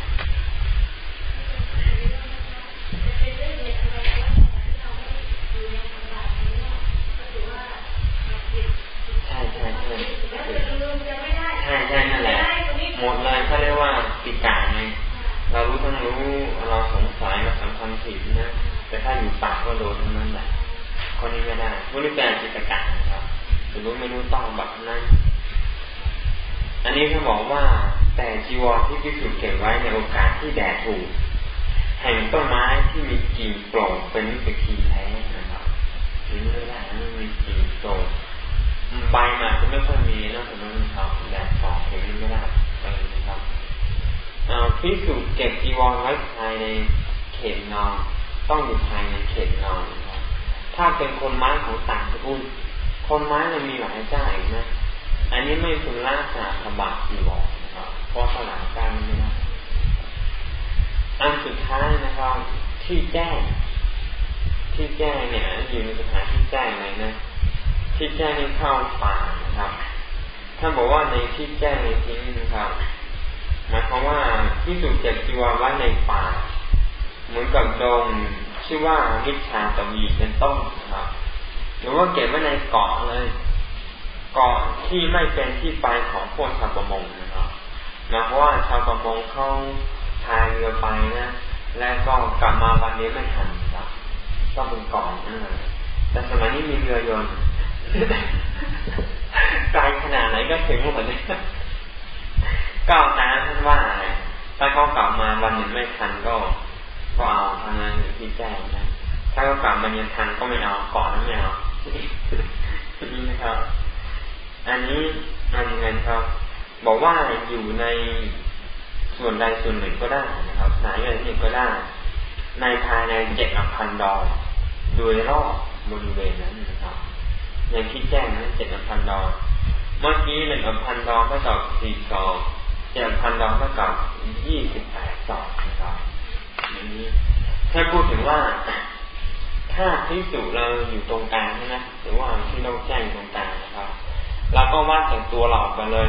Speaker 1: ใช่ใช่ใช่ใช่ใช่นั่นแหละหมดเลยเขาเรียกว่าปิดกาไงเรารู้ทั้งรู้เราสงสัยเราสำคัญผิดนะแต่ถ้าอยู่ปากก็โดนทั้งนั้นแหละคนนี้ไม่ได้คนนี้เป็นจิตกาครับจะรู้ไม่รู้ต้องแบบนั้นอันนี้เขาบอกว่าแต่จีวรที่พิสุทธิ์เก็บไว้ในโอกาสที่แดดถูก แห่งต้นไม้ที่มีกิ่งโปร่งเป็นนิสกีแท้นะครับถึงไม่ได้ไม่มีกิ่งโปร่งใบมันจะไม่ค่อยมีนะสมมติครับแดดส่องถึงไม่ได้ไปนะครับพิสุเก็บจีวรไว้ภายในเขตนอนต้องอยู่ภายในเขตนอนนะครับถ้าเป็นคนไม้ของต่างสกุลคนไม้มันมีหลายเจ้าอีกนะอันนี้ไม่คุณล่าสาธบาจีวรนะครับเพราะสลายการไม่ได้ อันสุดท้ายนะครับที่แจ้ง ที่แจ้งเนี่ยอยู่ในสถานที่แจ้งเลยนะ ที่แจ้งนี่เข้าป่านะครับท่านบอกว่าในที่แจ้งในที่นี้นะครับหมายความว่าที่สุดเจ็บจีวรไว้ในป่า เหมือนกับดงชื่อว่าวิชาตวีเป็นต้นนะครับหรือว่าเก็บไว้ในเกาะเลยเกาะที่ไม่เป็นที่ไปของพวกชาวประมงนะครับนะเพราะว่าชาวประมงเขา พายเรือไปนะ แล้วก็กลับมาวันนี้ไม่ทันครับต้องเป็นเกาะนั่นเลยแต่สมัยนี้มีเรือยนต์ไกลขนาดไหนก็ถึงหมดเลยก้าวน้ำท่านว่าอะไรถ้าเขากลับมาวันหนึ่งไม่ทันก็ก็เอาทางนั้นที่แจ้งนะถ้าเขากลับมายังทันก็ไม่เอาก่อนไม่เอานี่นะครับ อันนี้อันเงินครับ บอกว่าอยู่ใน ส่วนใดส่วนหนึ่งก็ได้นะครับไหนอะไรหนึ่งก็ได้ ในภายในเจ็ดอัพันดอโดยรอบบริเวณนั้นนะครับอย่างที่แจ้งนั้นเจ็ดอัพันดอเมื่อกี้หนึ่งอัพันดอก็ตอบสี่สองเจ็ดพันดอเท่ากับยี่สิบแปดสองนะครับอย่างนี้ถ้าพูดถึงว่าถ้าพิสูจเราอยู่ตรงกลางใช่ไหมหรือว่าที่เราแจ้งตรงกลางนะครับเราก็ว่าจากตัวเราไปเลย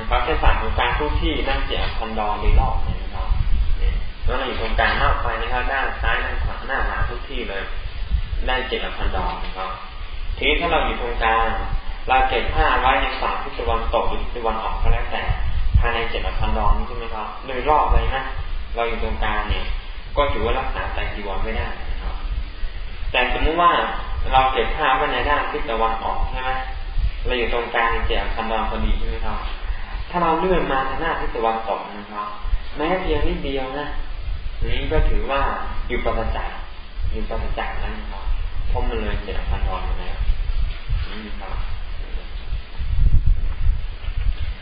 Speaker 1: นะครับเส้นผ่านของการทุกที่นั่งเสียคันดอนโดยรอบนะครับแล้วเราอยู่ตรงกลางนอกไปนะครับด้านซ้ายด้านขวาหน้าหลังทุกที่เลย ได้เจ็ดพันดอนนะครับทีนี้ถ้าเราอยู่ตรงกลางเราเก็บผ้าไว้ในฝั่งที่ตะวันตกหรือตะวันออกก็แล้วแต่ภายในเจ็ดพันดอนใช่ไหมครับโดยรอบเลยนะเราอยู่ตรงกลางเนี่ย ก็ถือว่ารักษาใจจีวรไม่ได้นะครับ แต่สมมติว่าเราเก็บผ้าไว้ในด้านทิศตะวันออกใช่ไหมเราอยู่ตรงกลางเจ็ดพันดอนพอดีใช่ไหมครับ ถ้าเราเลื่อนมาทางหน้าทิศตะวันตกนะครับ แม้เพียงนิดเดียวนะนี้ก็ถือว่าอยู่ปราจักอยู่ปราจักนั้นครับเพราะมันเลยเจ็ดพันดอนแล้วนี่ครับ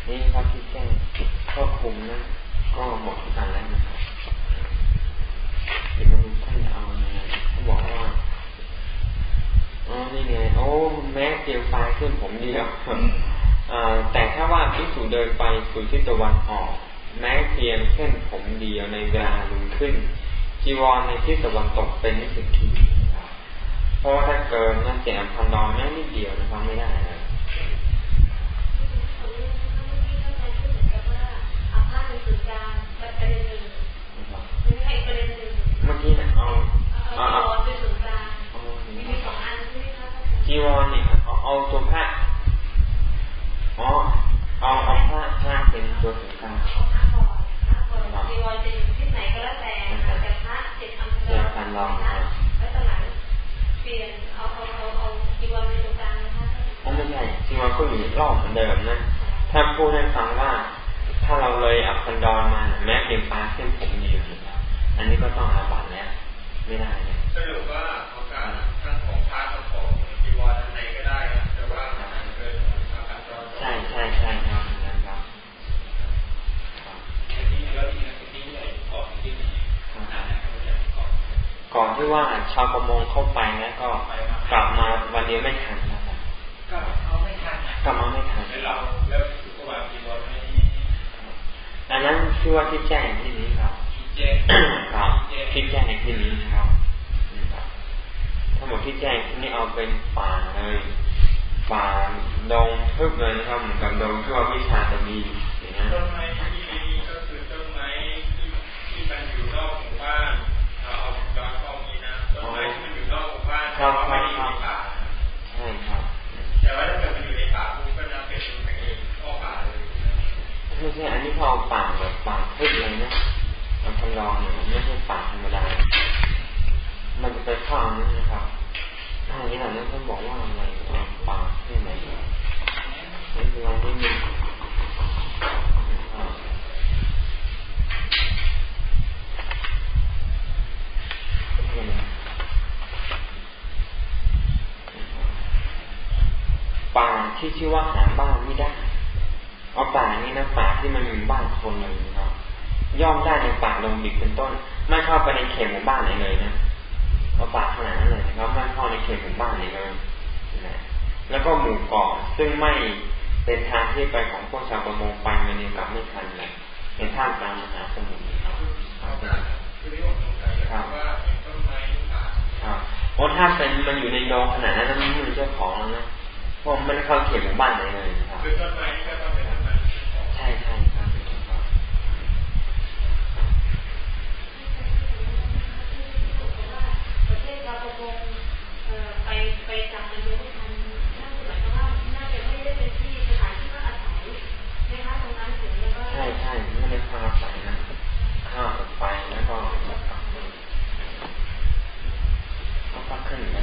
Speaker 1: นี่ครับที่แจ้งก็คุมนะ ก็หมดกันแล้วนะครับเดี๋ยวมาดูท่านเอาไงเขาบอกว่าอ๋อนี่ไงโอ้แม้เกลียวไฟขึ้นผมเดียว แต่ถ้าว่าพิสูจเดินไปสู่ทิศตะวันออก แม้เพียงเส้นผมเดียวในเวลาลุงขึ้น จีวรในทิศตะวันตกเป็นนิสิตทีเพราะว่าถ้าเกินนั่นเจ็ดพันดอนแม้นิดเดียวนะครับไม่ได้นะเมื่อกี้เนี่ยเอาเอาจีวรเนี่ยเอาเอาตัวผ้า อ๋อเอาเอาผ้าผ้าเป็นตัวถึงกลางจีวรจะอยู่ที่ไหนก็แล้วแต่แต่พระเจ็ดพันดอนแล้วตอนหลังเปลี่ยนเอาเอาเอาเอาจีวรเป็นตัวกลางนะคะอ๋อไม่ใช่จีวรก็อยู่รอบเหมือนเดิมนะ ถ้าพูดให้ฟังว่า ถ้าเราเลยอับพันดอนมาแม้เพียงฟ้าเส้นผมเดียวอันนี้ก็ต้องอาบัตแล้วไม่ได้
Speaker 2: สรุปว่าโอกาสทั้งของพระ ก่อนที่ว่า
Speaker 1: ชาวประมงเข้าไปแล้วก็กลับมาวันเดียวไม่ทันนะครับ
Speaker 2: ก็เอาไม่ทัน
Speaker 1: กลับมาไม่ทัน
Speaker 2: แล้วแล้วก็วางจีวรไม่
Speaker 1: อันนั้นชื่อว่าที่แจ้งที่นี้ครับครับที่แจ้งในที่นี้นะครับทั้งหมดที่แจ้งที่นี้เอาเป็นป่าเลยป่าดงทึบเลยนะครับเหมือนกับดงที่ว่าวิชาจะมีอย่างนี้
Speaker 2: ต้นไม้ที่มีก็คือต้นไม้ที่ที่มันอยู่นอกหมู่บ้าน ไม้ที่มันอยู่นอกหมู่บ้าน
Speaker 1: เราไม่ได้อยู่ในป่าใช่ครับแต่ว่าถ้าเกิดมันอยู่ในป่าคุณก็นับเป็นเองข้อป่าเลยไม่ใช่อันนี้เขาป่าแบบป่าทึบเลยนะมันทำลองเนี่ยไม่ใช่ป่าธรรมดา มันจะไปข้ามนี่นะครับทางนี้แหละนั่นเขาบอกว่าอะไรป่าที่ไหนนี่คือลองที่มี ป่าที่ชื่อว่าหาบ้านไม่ได้ เอาป่านี้นะป่าที่มันมีบ้านคนเลยนะครับย่อมได้ในป่าลงดิบเป็นต้น ไม่เข้าไปในเขตหมู่บ้านไหนเลยนะเอาป่าขนาดนั้นเลยนะครับไม่เข้าในเขตหมู่บ้านไหนเลยนะแล้วก็หมู่เกาะซึ่งไม่เป็นทางที่ไปของพวกชาวประมงไปมาเนี่ยกลับไม่ทันเลยเป็นท่ามกลางมหาสมุทรครับครับครับเพราะถ้าเป็นมันอยู่ในดองขนาดนั้นมันไม่มีเจ้าของแล้วนะ ผมมันความเขียนหมู่บ้านไหนเลยครับใช่ใช่ครับไปไปจับมันเย
Speaker 3: อะทันน่าจะหมายคามว่าน่าจะไม่ได้เป็นที่สถานที่พัอาศัยนะคะตรงนั้นถึงแล้วก็ใช่
Speaker 1: ใช่ไม่ได้พาศัยนะข้ามไปแล้วก็แล้วก็ขึ้นแ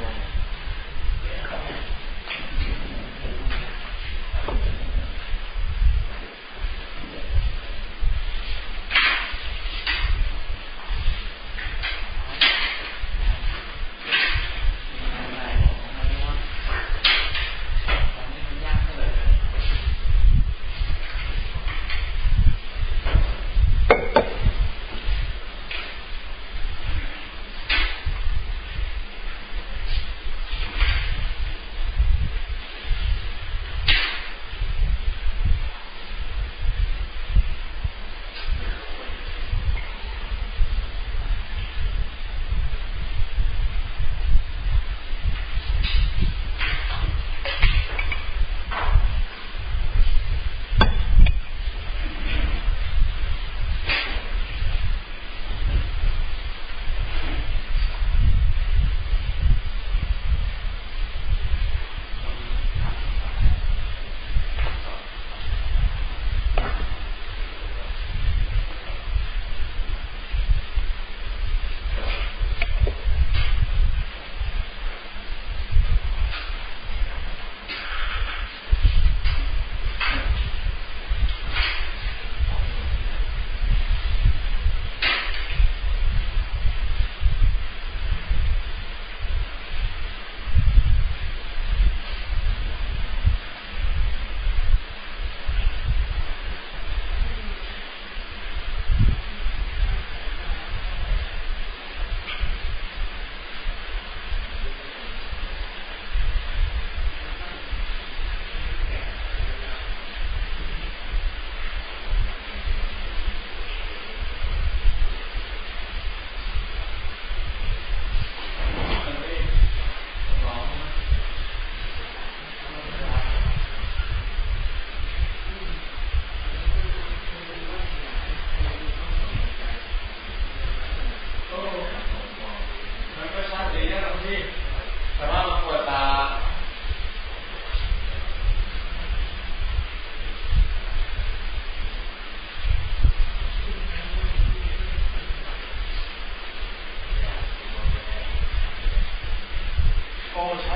Speaker 4: all the.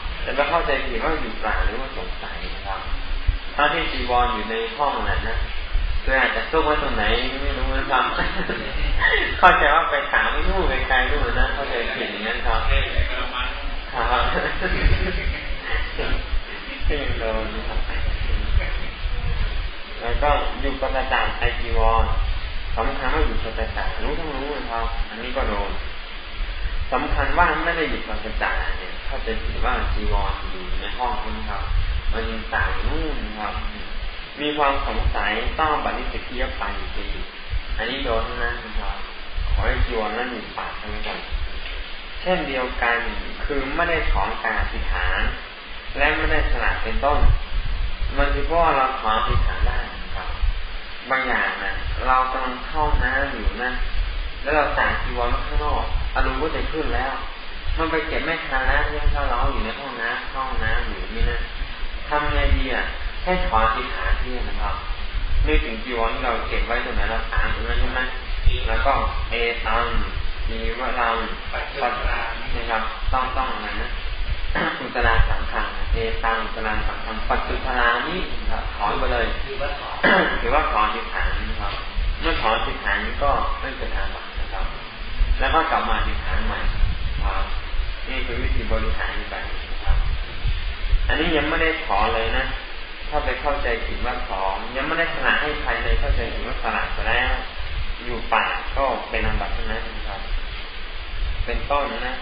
Speaker 1: แต่ไม่เข้าใจผิดว่าอยู่ป่าหรือว่าสงสัยนะครับถ้าที่จีวรออยู่ในห้องนั้นนะคืออาจจะซุกไว้ตรงไหนไม่รู้นะครับเข้าใจว่าไปถามไม่รู้ไปไกลรู้นะเข้าใจผิดอย่างนั้นครับครับก็ยังโดนครับแล้วก็อยู่ประจานไอจีวรสำคัญว่าอยู่กัระดาษรู้ทั้งรู้นะครับ อันนี้ก็โดน สำคัญว่าไม่ได้อยู่ประจานเนี่ยเข้าใจผิดว่าจีวรอยู่ในห้องนะครับ มันต่างนู่นครับ มีความสงสัยต้องบันทึกเทียบไปดีอันนี้โดนนั้นะครับ ขอให้จีวรนั้นอยู่ปากทั้งหมดเช่นเดียวกันคือไม่ได้ถอนการอธิษฐาน และไม่ได้สละเป็นต้น มันคือเพราะเราถอนอธิษฐานได้ครับ บางอย่างนะเรากำลังเข้าน้ำอยู่นะ แล้วเราตากจีวรมาข้างนอก อารมณ์ก็จะขึ้นแล้ว มันไปเก็บไม่ทันแล้วเนี่ยถ้าเราอยู่ในห้องน้ำห้องน้ำอยู่นี่นะทำไงดีอะให้ถอนอธิษฐานที่นะครับนึกถึงจีวรที่เราเก็บไว้ตรงไหนเราถามตรงนั้นใช่ไหมแล้วก็เอตังมีวรังปัจจุบันนะครับต้องต้องอะไรนะอุตราสังขังเอตังอุตราสังขังปัจจุบันนี้ครับถอนไปเลยถือว่าถอนถือว่าถอนทิฏฐานนะครับเมื่อถอนทิฏฐานก็ไม่เกิดอาบัตินะครับ แล้วก็กลับมาทิฏฐานใหม่ครับนี่คือวิธีบริหารแบบนะครับ อันนี้ยังไม่ได้ถอเลยนะ ถ้าไปเข้าใจผิดว่าถอยังไม่ได้สละให้ใครเลยเข้าใจผิดว่าสละไปแล้ว อยู่ป่าก็เป็นอันบัตนั้นครับ เป็นต้นนะ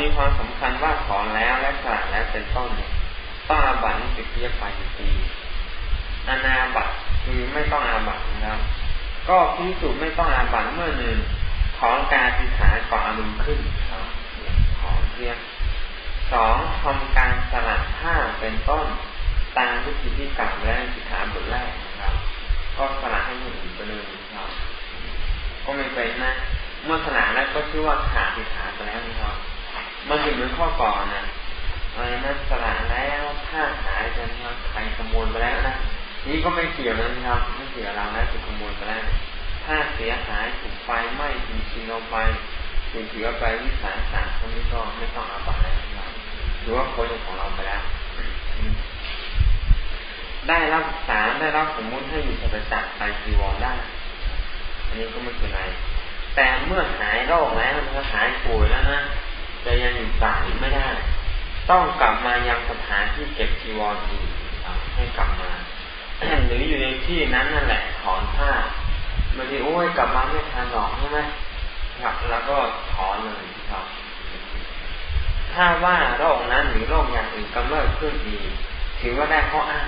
Speaker 1: มีความสำคัญว่าถอแล้วและสละแล้วเป็นต้นต้องอาบัตนี่สิบเทียบไปปีอานาบัตคือไม่ต้องอาบัตนะครับ ก็พิสูจไม่ต้องอาบัตเมื่อหนึ่ง ถอนการติฐานก่อนอารมณ์ขึ้นครับถอนเทียบสองทำการสลัดผ้าเป็นต้นตามวิธีที่กล่าวแล้วสิขาบทแรกนะครับ ก็สละให้คนอื่นไปเลยนะครับ ก็ไม่เป็นนะ เมื่อสละแล้วก็ชื่อว่าขาดสิขาไปแล้วนะครับ มันถึงเหมือนข้อก่อนนะอะไรนะสละแล้วถ้าหายจะนะใครขโมยไปแล้วนะนี่ก็ไม่เกี่ยวนะครับไม่เกี่ยวเราแล้วถูกขโมยไปแล้ว ถ้าเสียหายถูกไฟไหม้ถูกชิงเอาไปถูกถือไปวิสาสะตรงนี้ก็ไม่ต้องอาบัตแล้วนะครับหรือว่าคนของเราไปแล้วได้รับสารได้รับสมมุติให้อยู่สัจจะไปจีวรได้ อันนี้ก็ไม่เป็นไร แต่เมื่อหายโรคแล้วถ้าหายป่วยแล้วนะจะยังอยู่ป่าไม่ได้ ต้องกลับมายังสถานที่เก็บจีวรอีกให้กลับมา หรืออยู่ในที่นั้นนั่นแหละถอนผ้า บางทีโอ้ยกลับมาไม่ทันหรอกใช่ไหมครับแล้วก็ถอนเลยครับ ถ้าว่าโรคนั้นหรือโรคอย่างอื่นกำเริบขึ้นอีกถือว่าได้ข้ออ้าง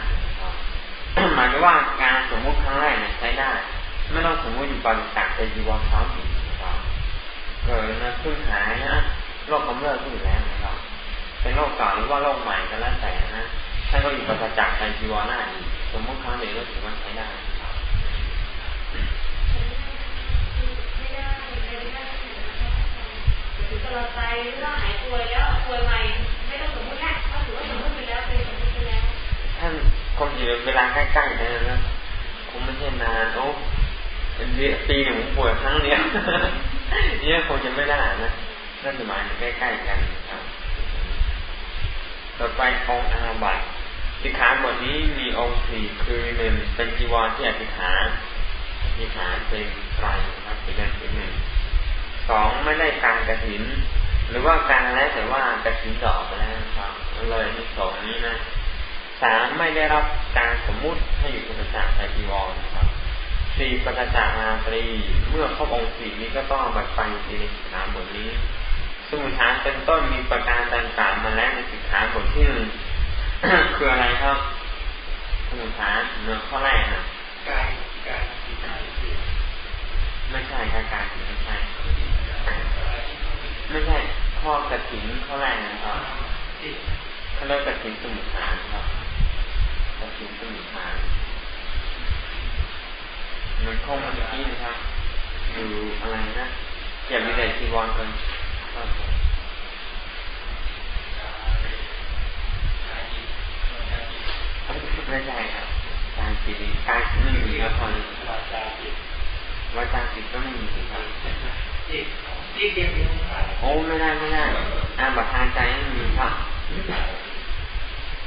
Speaker 1: หมายถึงว่าการสมมุติครั้งแรกเนี่ยใช้ได้ไม่ต้องสมมุติอยู่ปฏิสักแต่จีวรซ้ำอีกครับเกิดนะขึ้นหายนะโรคกำเริบขึ้นแล้วนะครับ เป็นโรคเก่าหรือว่าโรคใหม่ก็แล้วแต่นะถ้าก็อยู่ปฏิจักษ์ในจีวรหน้าอีกสมมติครั้งเดียวก็ถือว่าใช้ได้ ท่านคงอยู่เวลาใกล้ๆนะนะคงไม่ใช่นานโอ้เดือนปีหนึ่งป่วยครั้งเดียวเนี่ยคงจะไม่ได้นะนั่นหมายใกล้ๆกันครับ ต่อไปองอาบัตสิกขาบทนี้มีองค์สี่คือหนึ่งเป็นจีวรที่อธิษฐานอธิษฐานเป็นไตรนะครับเป็นอันที่หนึ่ง สองไม่ได้การกระถิน หรือว่าการแล้วแต่ว่ากระถินดอกไปแล้วครับ เลยมีสองนี้นะสามไม่ได้รับการสมมุติให้อยู่ปฏิจจในจีวรนะครับสี่ปฏิจจาราตรีเมื่อครบองค์สี่นี้ก็ต้องบัตรไปในสิกขาบทนี้สมุทฐานเป็นต้นมีประการต่างๆมาแล้วในสิกขาบทที่หนึ่งคืออะไรครับสมุทฐานเนื้อข้อแรกนะ
Speaker 2: กายกาย
Speaker 1: ไม่ใช่ครับการไม่ใช่ ไม่ใช่ข้อกระถิ่นข้อแรกนะครับเขาเรียกกระถิ่นสมุทฐานครับกระถิ่นสมุทฐานมันข้อมันเมื่อกี้นะครับอยู่อะไรนะอย่ามีแต่จีวรกันไม่ใช่ครับการจิตการจิตไม่มีครับตอนนี้วาจาจิตวาจาจิตก็ไม่มีครับจิตจิตเดียว โอ้ไม่ได้ไม่ได้อาบัตทางใจไม่มีครับ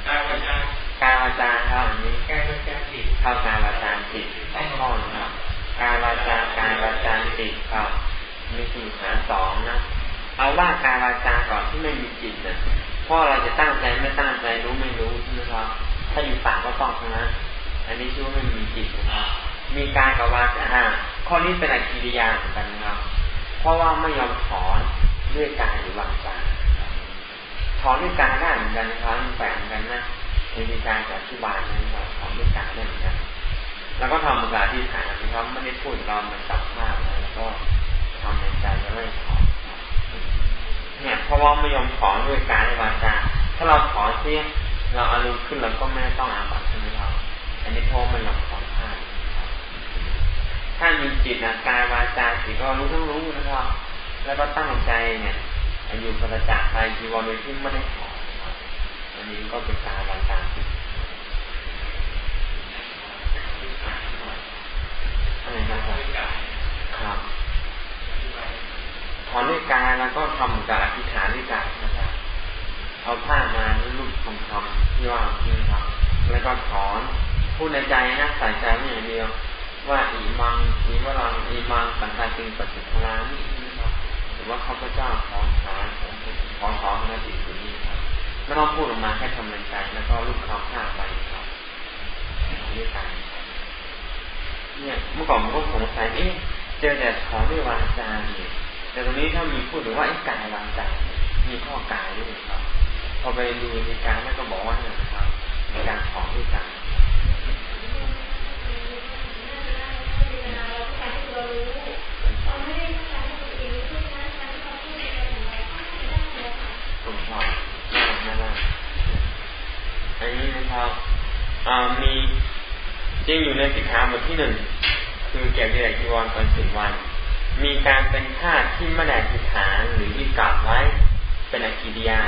Speaker 2: กายวาจากา
Speaker 1: ยวาจาครับอันนี้
Speaker 2: กายวาจาจิต
Speaker 1: เข้ากายวาจาจิตต้องข้อนะครับกายวาจากายวาจาจิตครับมีสี่ฐานสองนะเอาว่ากายวาจาก่อนที่ไม่มีจิตนะเพราะเราจะตั้งใจไม่ตั้งใจรู้ไม่รู้ใช่ไหมครับถ้าอยู่ปากก็ต้องทั้งนั้นอันนี้ชื่อว่าไม่มีจิตนะครับมีการกับวาจาข้อนี้เป็นอกิริยาเหมือนกันนะครับ เพราะว่าไม่ยอมถอนด้วยกายหรือวางใจถอนด้วยการได้เหมือนกันนะครับแฝงกันนะมีการอธิบายนะครับถอนด้วยการได้เหมือนกัน แล้วก็ทำมือกาที่ฐานนะครับไม่ได้พูดเรามันสับภาพนะแล้วก็ทำในใจจะไม่ถอนเนี่ยเพราะว่าไม่ยอมถอนด้วยการวาจาถ้าเราถอนเสียเราอารมณ์ขึ้นเราก็ไม่ต้องอาบัตใช่ไหมครับอันนี้เพราะมันหลอกขอน ถ้ามีจิตนะกายวาจาสิก็รู้ทั้งรู้นะครับแล้วก็ตั้งใจเนี่ยอยู่ประจักษ์ไปจีวรโดยที่ไม่ได้ถอนอันนี้ก็เป็นกายวาจาสิอะไรนะครับครับถอนด้วยกายแล้วก็ทำกับอธิษฐานด้วยกายนะครับเอาผ้ามาลูกคำคำที่ว่าที่ครับ แล้วก็ถอนพูดในใจนะใส่ใจไม่อย่างเดียว ว่าอีมังอีวรังอีมังสังฆาจึงปฏิภลานี่นะครับหรือว่าข้าพเจ้าของสารของขอนาจิตสุนี้ครับไม่ต้องพูดออกมาแค่ทำในใจแล้วก็ลูกคำผ้าไปครับด้วยกันเนี่ยเมื่อก่อนผมก็สงสัยเอ๊ะเจอแต่ถอนด้วยวาจาเนี่ยแต่ตรงนี้ถ้ามีพูดถึงว่าไอ้กายวาจามีข้อกายด้วยครับพอไปดูในการแล้วก็บอกว่าเนี่ยครับในการของด้วยกันกต้ อันนี้นะครับมีจริงอยู่ในสิกขาบทที่หนึ่งคือเกี่ยวกับจีวรตอนสิบวัน มีการเป็นธาที่ไม่ได้ทิฐานหรือที่กลับไว้ เป็นอกิริยา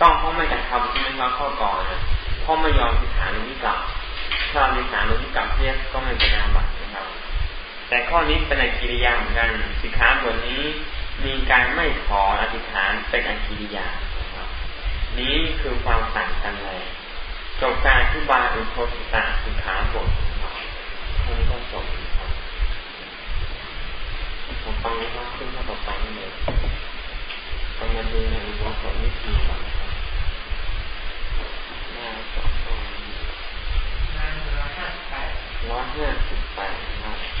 Speaker 1: ต้องเพราะไม่กระทำใช่ไหมครับข้อก่อนนะเพราะไม่ยอมสิฐานลงที่กลับถ้าเราฐานลงที่กลับเนี่ยก็ไม่เป็นอาบัตินะครับ แต่ข้อนี้เป็นอกิริยาเหมือนกันสิขาบทนี้มีการไม่ขออธิษฐานเป็นอกิริยาครับนี้คือความต่างกันเลยจบการอธิบายอุโทสตาสิขาบทนะครับท่านก็จบครับผมฟังนะครับขึ้นข้อต่อไปนี่เลยกำลังดูในอุโบสถวิธีก่อนนะครับหน้าสองร้อยห้าสิบแปดนะครับ